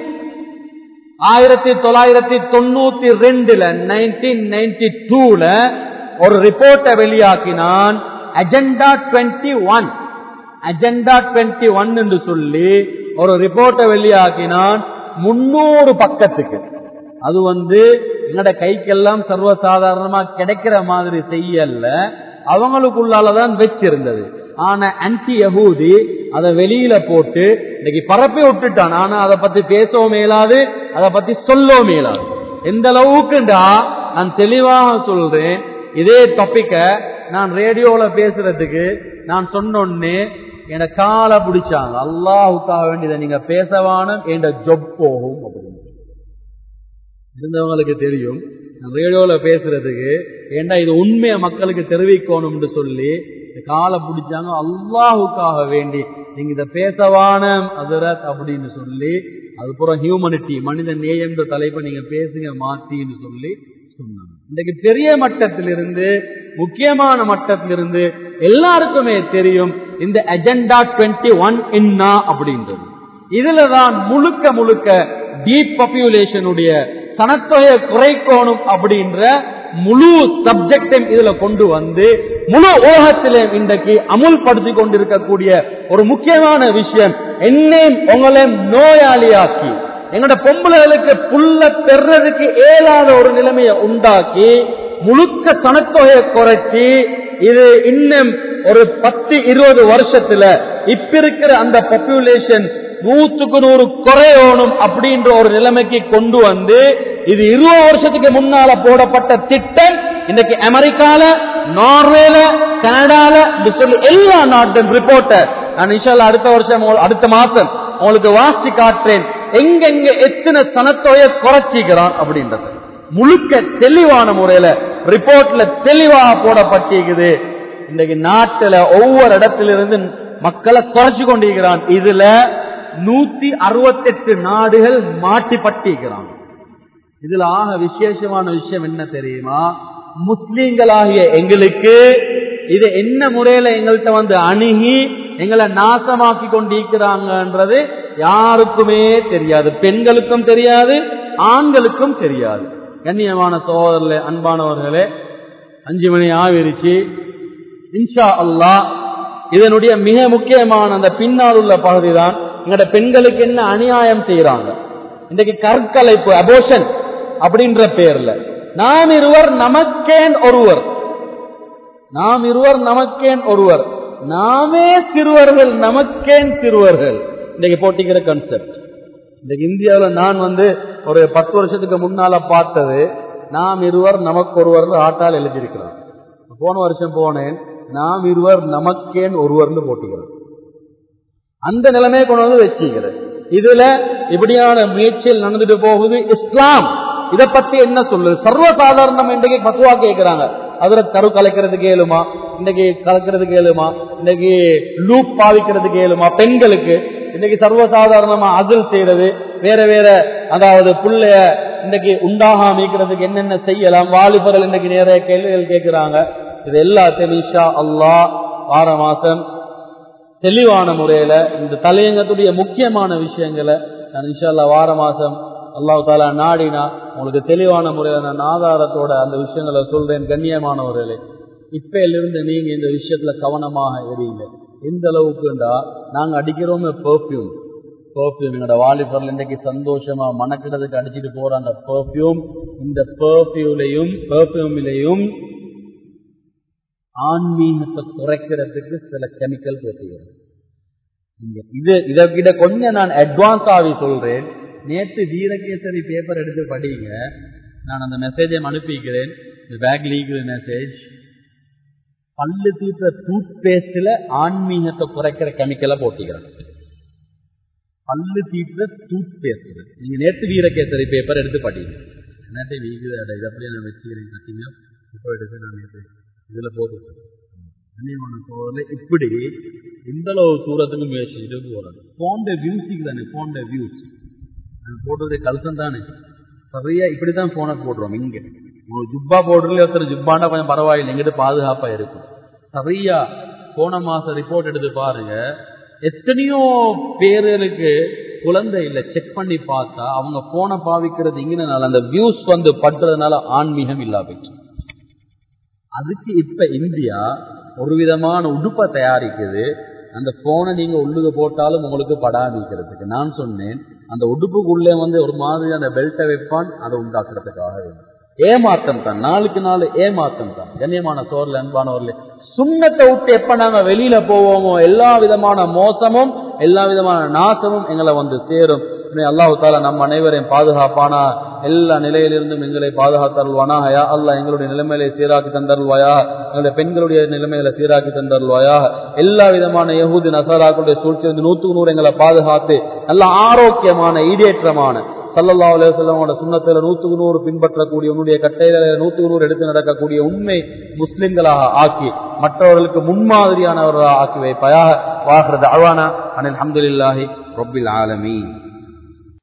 S1: ஆயிரத்தி தொள்ளாயிரத்தி தொண்ணூத்தி ரெண்டுல நைன்டீன் நைன்டி டூல ஒரு ரிப்போர்ட்டை வெளியாக்கினான் agenda twenty one agenda twenty one என்று சொல்லி ஒரு ரிப்போர்ட்டை வெளியாக்கினான் முன்னூறு பக்கத்துக்கு. அது வந்து எங்கட கைக்கெல்லாம் சர்வசாதாரணமா கிடைக்கிற மாதிரி செய்யல அவங்களுக்குள்ளாலதான் வச்சிருந்தது. ஆனா அன்டி யகூதி அதை வெளியில போட்டு இன்னைக்கு பரப்பி விட்டுட்டான். ஆனா அதை பத்தி பேசவும் மேலாது அதை பத்தி சொல்லவும் மேலாது எந்த அளவுக்குண்டா நான் தெளிவாக சொல்றேன். இதே டாபிக்க நான் ரேடியோல பேசுறதுக்கு நான் சொன்னோன்னே என காலை பிடிச்சாங்க. அல்லாஹுக்காக வேண்டியதை நீங்க பேசவானும் என் ஜொப் போகும் அப்படின்னு. இருந்தவங்களுக்கு தெரியும். நான் ரேடியோல பேசுறதுக்கு ஏண்டா இது உண்மையை மக்களுக்கு தெரிவிக்கணும்னு சொல்லி காலை பிடிச்சாங்க அல்லாஹுக்காக வேண்டி. நீங்க இதை பேசவான அதரத் அப்படின்னு சொல்லி அதுக்கப்புறம் ஹியூமனிட்டி மனித நேயன்ற தலைப்பை நீங்க பேசுங்க மாத்தின்னு சொல்லி சொன்னாங்க. இன்றைக்கு பெரிய மட்டத்திலிருந்து முக்கியமான மட்டத்திலிருந்து எல்லாருக்குமே தெரியும் இந்த அஜெண்டா டுவெண்ட்டி ஒன் என்ன அப்படின்றது. இதுலதான் முழுக்க முழுக்க டீப் பாப்புலேஷனுடைய சனத்தொகையை குறைக்கணும் அப்படின்ற முழு சப்ஜெக்டையும் இதுல கொண்டு வந்து முழு உலகத்திலே இன்றைக்கு அமுல்படுத்தி கொண்டிருக்கக்கூடிய ஒரு முக்கியமான விஷயம் என்னையும் உங்களையும் நோயாளியாக்கி எங்களோட பொம்பளைகளுக்கு புல்ல பெறதுக்கு இயலாத ஒரு நிலைமையை உண்டாக்கி முழுக்க சனத்தொகையை குறைச்சி இது இன்னும் ஒரு பத்து இருபது வருஷத்துல இப்ப இருக்கிற அந்த பாப்புலேஷன் நூத்துக்கு நூறு குறையணும் அப்படின்ற ஒரு நிலைமைக்கு கொண்டு வந்து இது இருபது வருஷத்துக்கு முன்னால போடப்பட்ட திட்டம் இன்னைக்கு அமெரிக்கால நார்வேல கனடால சொல்லி எல்லா நாட்டும் ரிப்போர்ட்டை நான் இன்ஷால்லா அடுத்த வருஷம் அடுத்த மாசம் உங்களுக்கு வாசி காட்டுறேன் எங்கெங்க எத்தனை சனத்தொகையை குறைச்சிக்கிறான் அப்படின்றது. முழுக்க தெளிவான முறையில ரிப்போர்ட்ல தெளிவாக போடப்பட்டிருக்குது. இன்னைக்கு நாட்டுல ஒவ்வொரு இடத்திலிருந்து மக்களை குறைச்சு கொண்டிருக்கிறான். இதுல நூத்தி அறுபத்தெட்டு நாடுகள் மாட்டிப்பட்டிருக்கிறான் இதுல ஆக விசேஷமான விஷயம் என்ன தெரியுமா? முஸ்லீம்களாகிய எங்களுக்கு இது என்ன முறையில எங்கள்கிட்ட வந்து அணுகி எங்களை நாசமாக்கி கொண்டிருக்கிறாங்கன்றது யாருக்குமே தெரியாது. பெண்களுக்கும் தெரியாது ஆண்களுக்கும் தெரியாது. கண்ணியமான சகோதரர்களே அன்பானவர்களே அஞ்சு மணி ஆவிருச்சு இன்ஷா அல்லாஹ் இதனுடைய மிக முக்கியமான அந்த பின்னால் உள்ள பகுதி தான் எங்கட பெண்களுக்கு என்ன அநியாயம் செய்யறாங்க இன்றைக்கு கற்கலைப்பு அபோஷன் அப்படின்ற பேர்ல. நாம் இருவர் நமக்கேன் ஒருவர். நாம் இருவர் நமக்கேன் ஒருவர். நாமே சிறுவர்கள் நமக்கேன் சிறுவர்கள். இன்னைக்கு போட்டிக்கிற கன்செப்ட் இன்னைக்கு இந்தியாவில் நான் வந்து ஒரு பத்து வருஷத்துக்கு முன்னால பார்த்தது நாம் இருவர் நமக்கு ஒருவர் ஆட்டால் எழுதியிருக்கிறோம் போன வருஷம் போனேன் நாம் இருவர் நமக்கேன் ஒருவர்னு போட்டிக்கிறோம். அந்த நிலைமையை கொண்டு வந்து வச்சுக்கிறது இதுல இப்படியான முயற்சியில் நடந்துட்டு போகுது இஸ்லாம். இதை பத்தி என்ன சொல்லுது? சர்வசாதாரணம் இன்றைக்கு பத்துவா கேட்கிறாங்க அதுல கரு கலக்கிறதுக்கு ஏழுமா? இன்னைக்கு கலக்கிறதுக்கு ஏழுமா? இன்னைக்கு லூப் பாவிக்கிறதுக்கு ஏழுமா? பெண்களுக்கு. இன்னைக்கு சர்வசாதாரணமா அகல் செய்யறது. வேற வேற அதாவது புள்ளைய இன்னைக்கு உண்டாகாம இருக்கிறதுக்கு என்னென்ன செய்யலாம்? வாலிபர்கள் இன்னைக்கு நிறைய கேள்விகள் கேட்கிறாங்க இது எல்லாத்தையும் இன்ஷா அல்லாஹ் வார மாசம் தெளிவான முறையில இந்த தலையங்கத்துடைய முக்கியமான விஷயங்களை நான் இன்ஷால்லா வார மாசம் அல்லாஹ் தாலா நாடினா உங்களுக்கு தெளிவான முறையில நான் ஆதாரத்தோட அந்த விஷயங்களை சொல்றேன் கண்ணியமானவர்களே இப்பையிலிருந்து நீங்க இந்த விஷயத்துல கவனமாக எறியுங்க. எந்த அளவுக்குண்டா நாங்க அடிக்கிறோமே பெர்ஃப்யூம் பெர்ஃப்யூம் எங்களோட வாலிபரில் இன்றைக்கு சந்தோஷமா மணக்கிறதுக்கு அடிச்சுட்டு போற அந்த பெர்ஃப்யூம் இந்த பெர்ஃப்யூலையும் பெர்ஃப்யூமிலையும் ஆன்மீகத்தை குறைக்கிறதுக்கு சில கெமிக்கல் போட்டுகிறது இங்க இது இதை விட கொஞ்சம் நான் அட்வான்ஸ் ஆகி சொல்றேன். நேற்று வீரகேசரி பேப்பர் எடுத்து படிங்க. நான் அந்த மெசேஜை அனுப்பிக்கிறேன். இந்த பேக் லீகல் மெசேஜ் பல்லு தீட்டுற டூத் பேஸ்ட்ல ஆன்மீகத்தை குறைக்கிற கெமிக்கலை போட்டுக்கிறேன். பல்லு தீட்டுற டூத் பேஸ்ட் நீங்க நேற்று வீரகேசரி பேப்பர் எடுத்து படிங்க. நேற்று வீக்கு இதை அப்படியே நான் வச்சுக்கிறேன். பார்த்தீங்கன்னா இப்போ எடுத்து நான் நேற்று இதில் போட்டு கண்ணியமான சோழர்ல இப்படி இந்த அளவு தூரத்துக்கு முயற்சிட்டு போறாங்க போன்ற வியூஸுக்கு தானே போன்ற வியூஸ் போட்டது கல்சம் தானே. சரியா இப்படிதான் போனை போடுறோம் இங்க. உங்களுக்கு ஜுப்பா போடுறதுல ஒருத்தர் ஜுப்பாண்டா கொஞ்சம் பரவாயில்லை எங்கிட்ட பாதுகாப்பா இருக்கும். சரியா போன மாசம் ரிப்போர்ட் எடுத்து பாருங்க. எத்தனையோ பேர்களுக்கு குழந்தை இல்லை செக் பண்ணி பார்த்தா அவங்க போனை பாவிக்கிறது இங்கனால அந்த வியூஸ் வந்து படுறதுனால ஆன்மீகம் இல்லா போயிடுச்சு. அதுக்கு இப்ப இந்தியா ஒரு விதமான உடுப்பை தயாரிக்குது. அந்த போனை நீங்க உள்ளுக போட்டாலும் உங்களுக்கு படாமிக்கிறதுக்கு நான் சொன்னேன் அந்த உடுப்புக்குள்ளே வந்து ஒரு மாதிரி அந்த பெல்ட்டை வைப்பான் அதை உண்டாக்குறதுக்காக வேணும். ஏமாத்தம் தான். நாளுக்கு நாள் ஏமாத்தம் தான். கண்ணியமான சோர்ல அன்பானவர்களே சுண்ணத்தை விட்டு எப்ப நாங்க வெளியில போவோமோ எல்லா விதமான மோசமும் எல்லா விதமான நாசமும் எங்களை வந்து சேரும். அல்லாஹு தாலா நம் அனைவரையும் பாதுகாப்பானா? எல்லா நிலையிலிருந்தும் எங்களை பாதுகாத்தருள்வானா? யா அல்லா எங்களுடைய நிலைமையில சீராக்கி தந்தருள்வாயா? எங்களுடைய பெண்களுடைய நிலைமையில சீராக்கி தந்தருள்வாயா? எல்லா விதமான யகுதி நசராக்களுடைய சூழ்ச்சி வந்து நூத்துக்கு நூறு எங்களை பாதுகாத்து நல்ல ஆரோக்கியமான ஈடேற்றமான சல்லல்லா அலுவலமோட சுண்ணத்தில் நூற்றுக்கு நூறு பின்பற்றக்கூடிய உன்னுடைய கட்டையில நூற்றுக்கு நூறு எடுத்து நடக்கக்கூடிய உண்மை முஸ்லிம்களாக ஆக்கி மற்றவர்களுக்கு முன்மாதிரியானவர்களாக ஆக்கி வைப்பாயாக. வாகிறது அவானா அனில் அஹமதுல்லாஹி ரொபில் ஆலமீன்.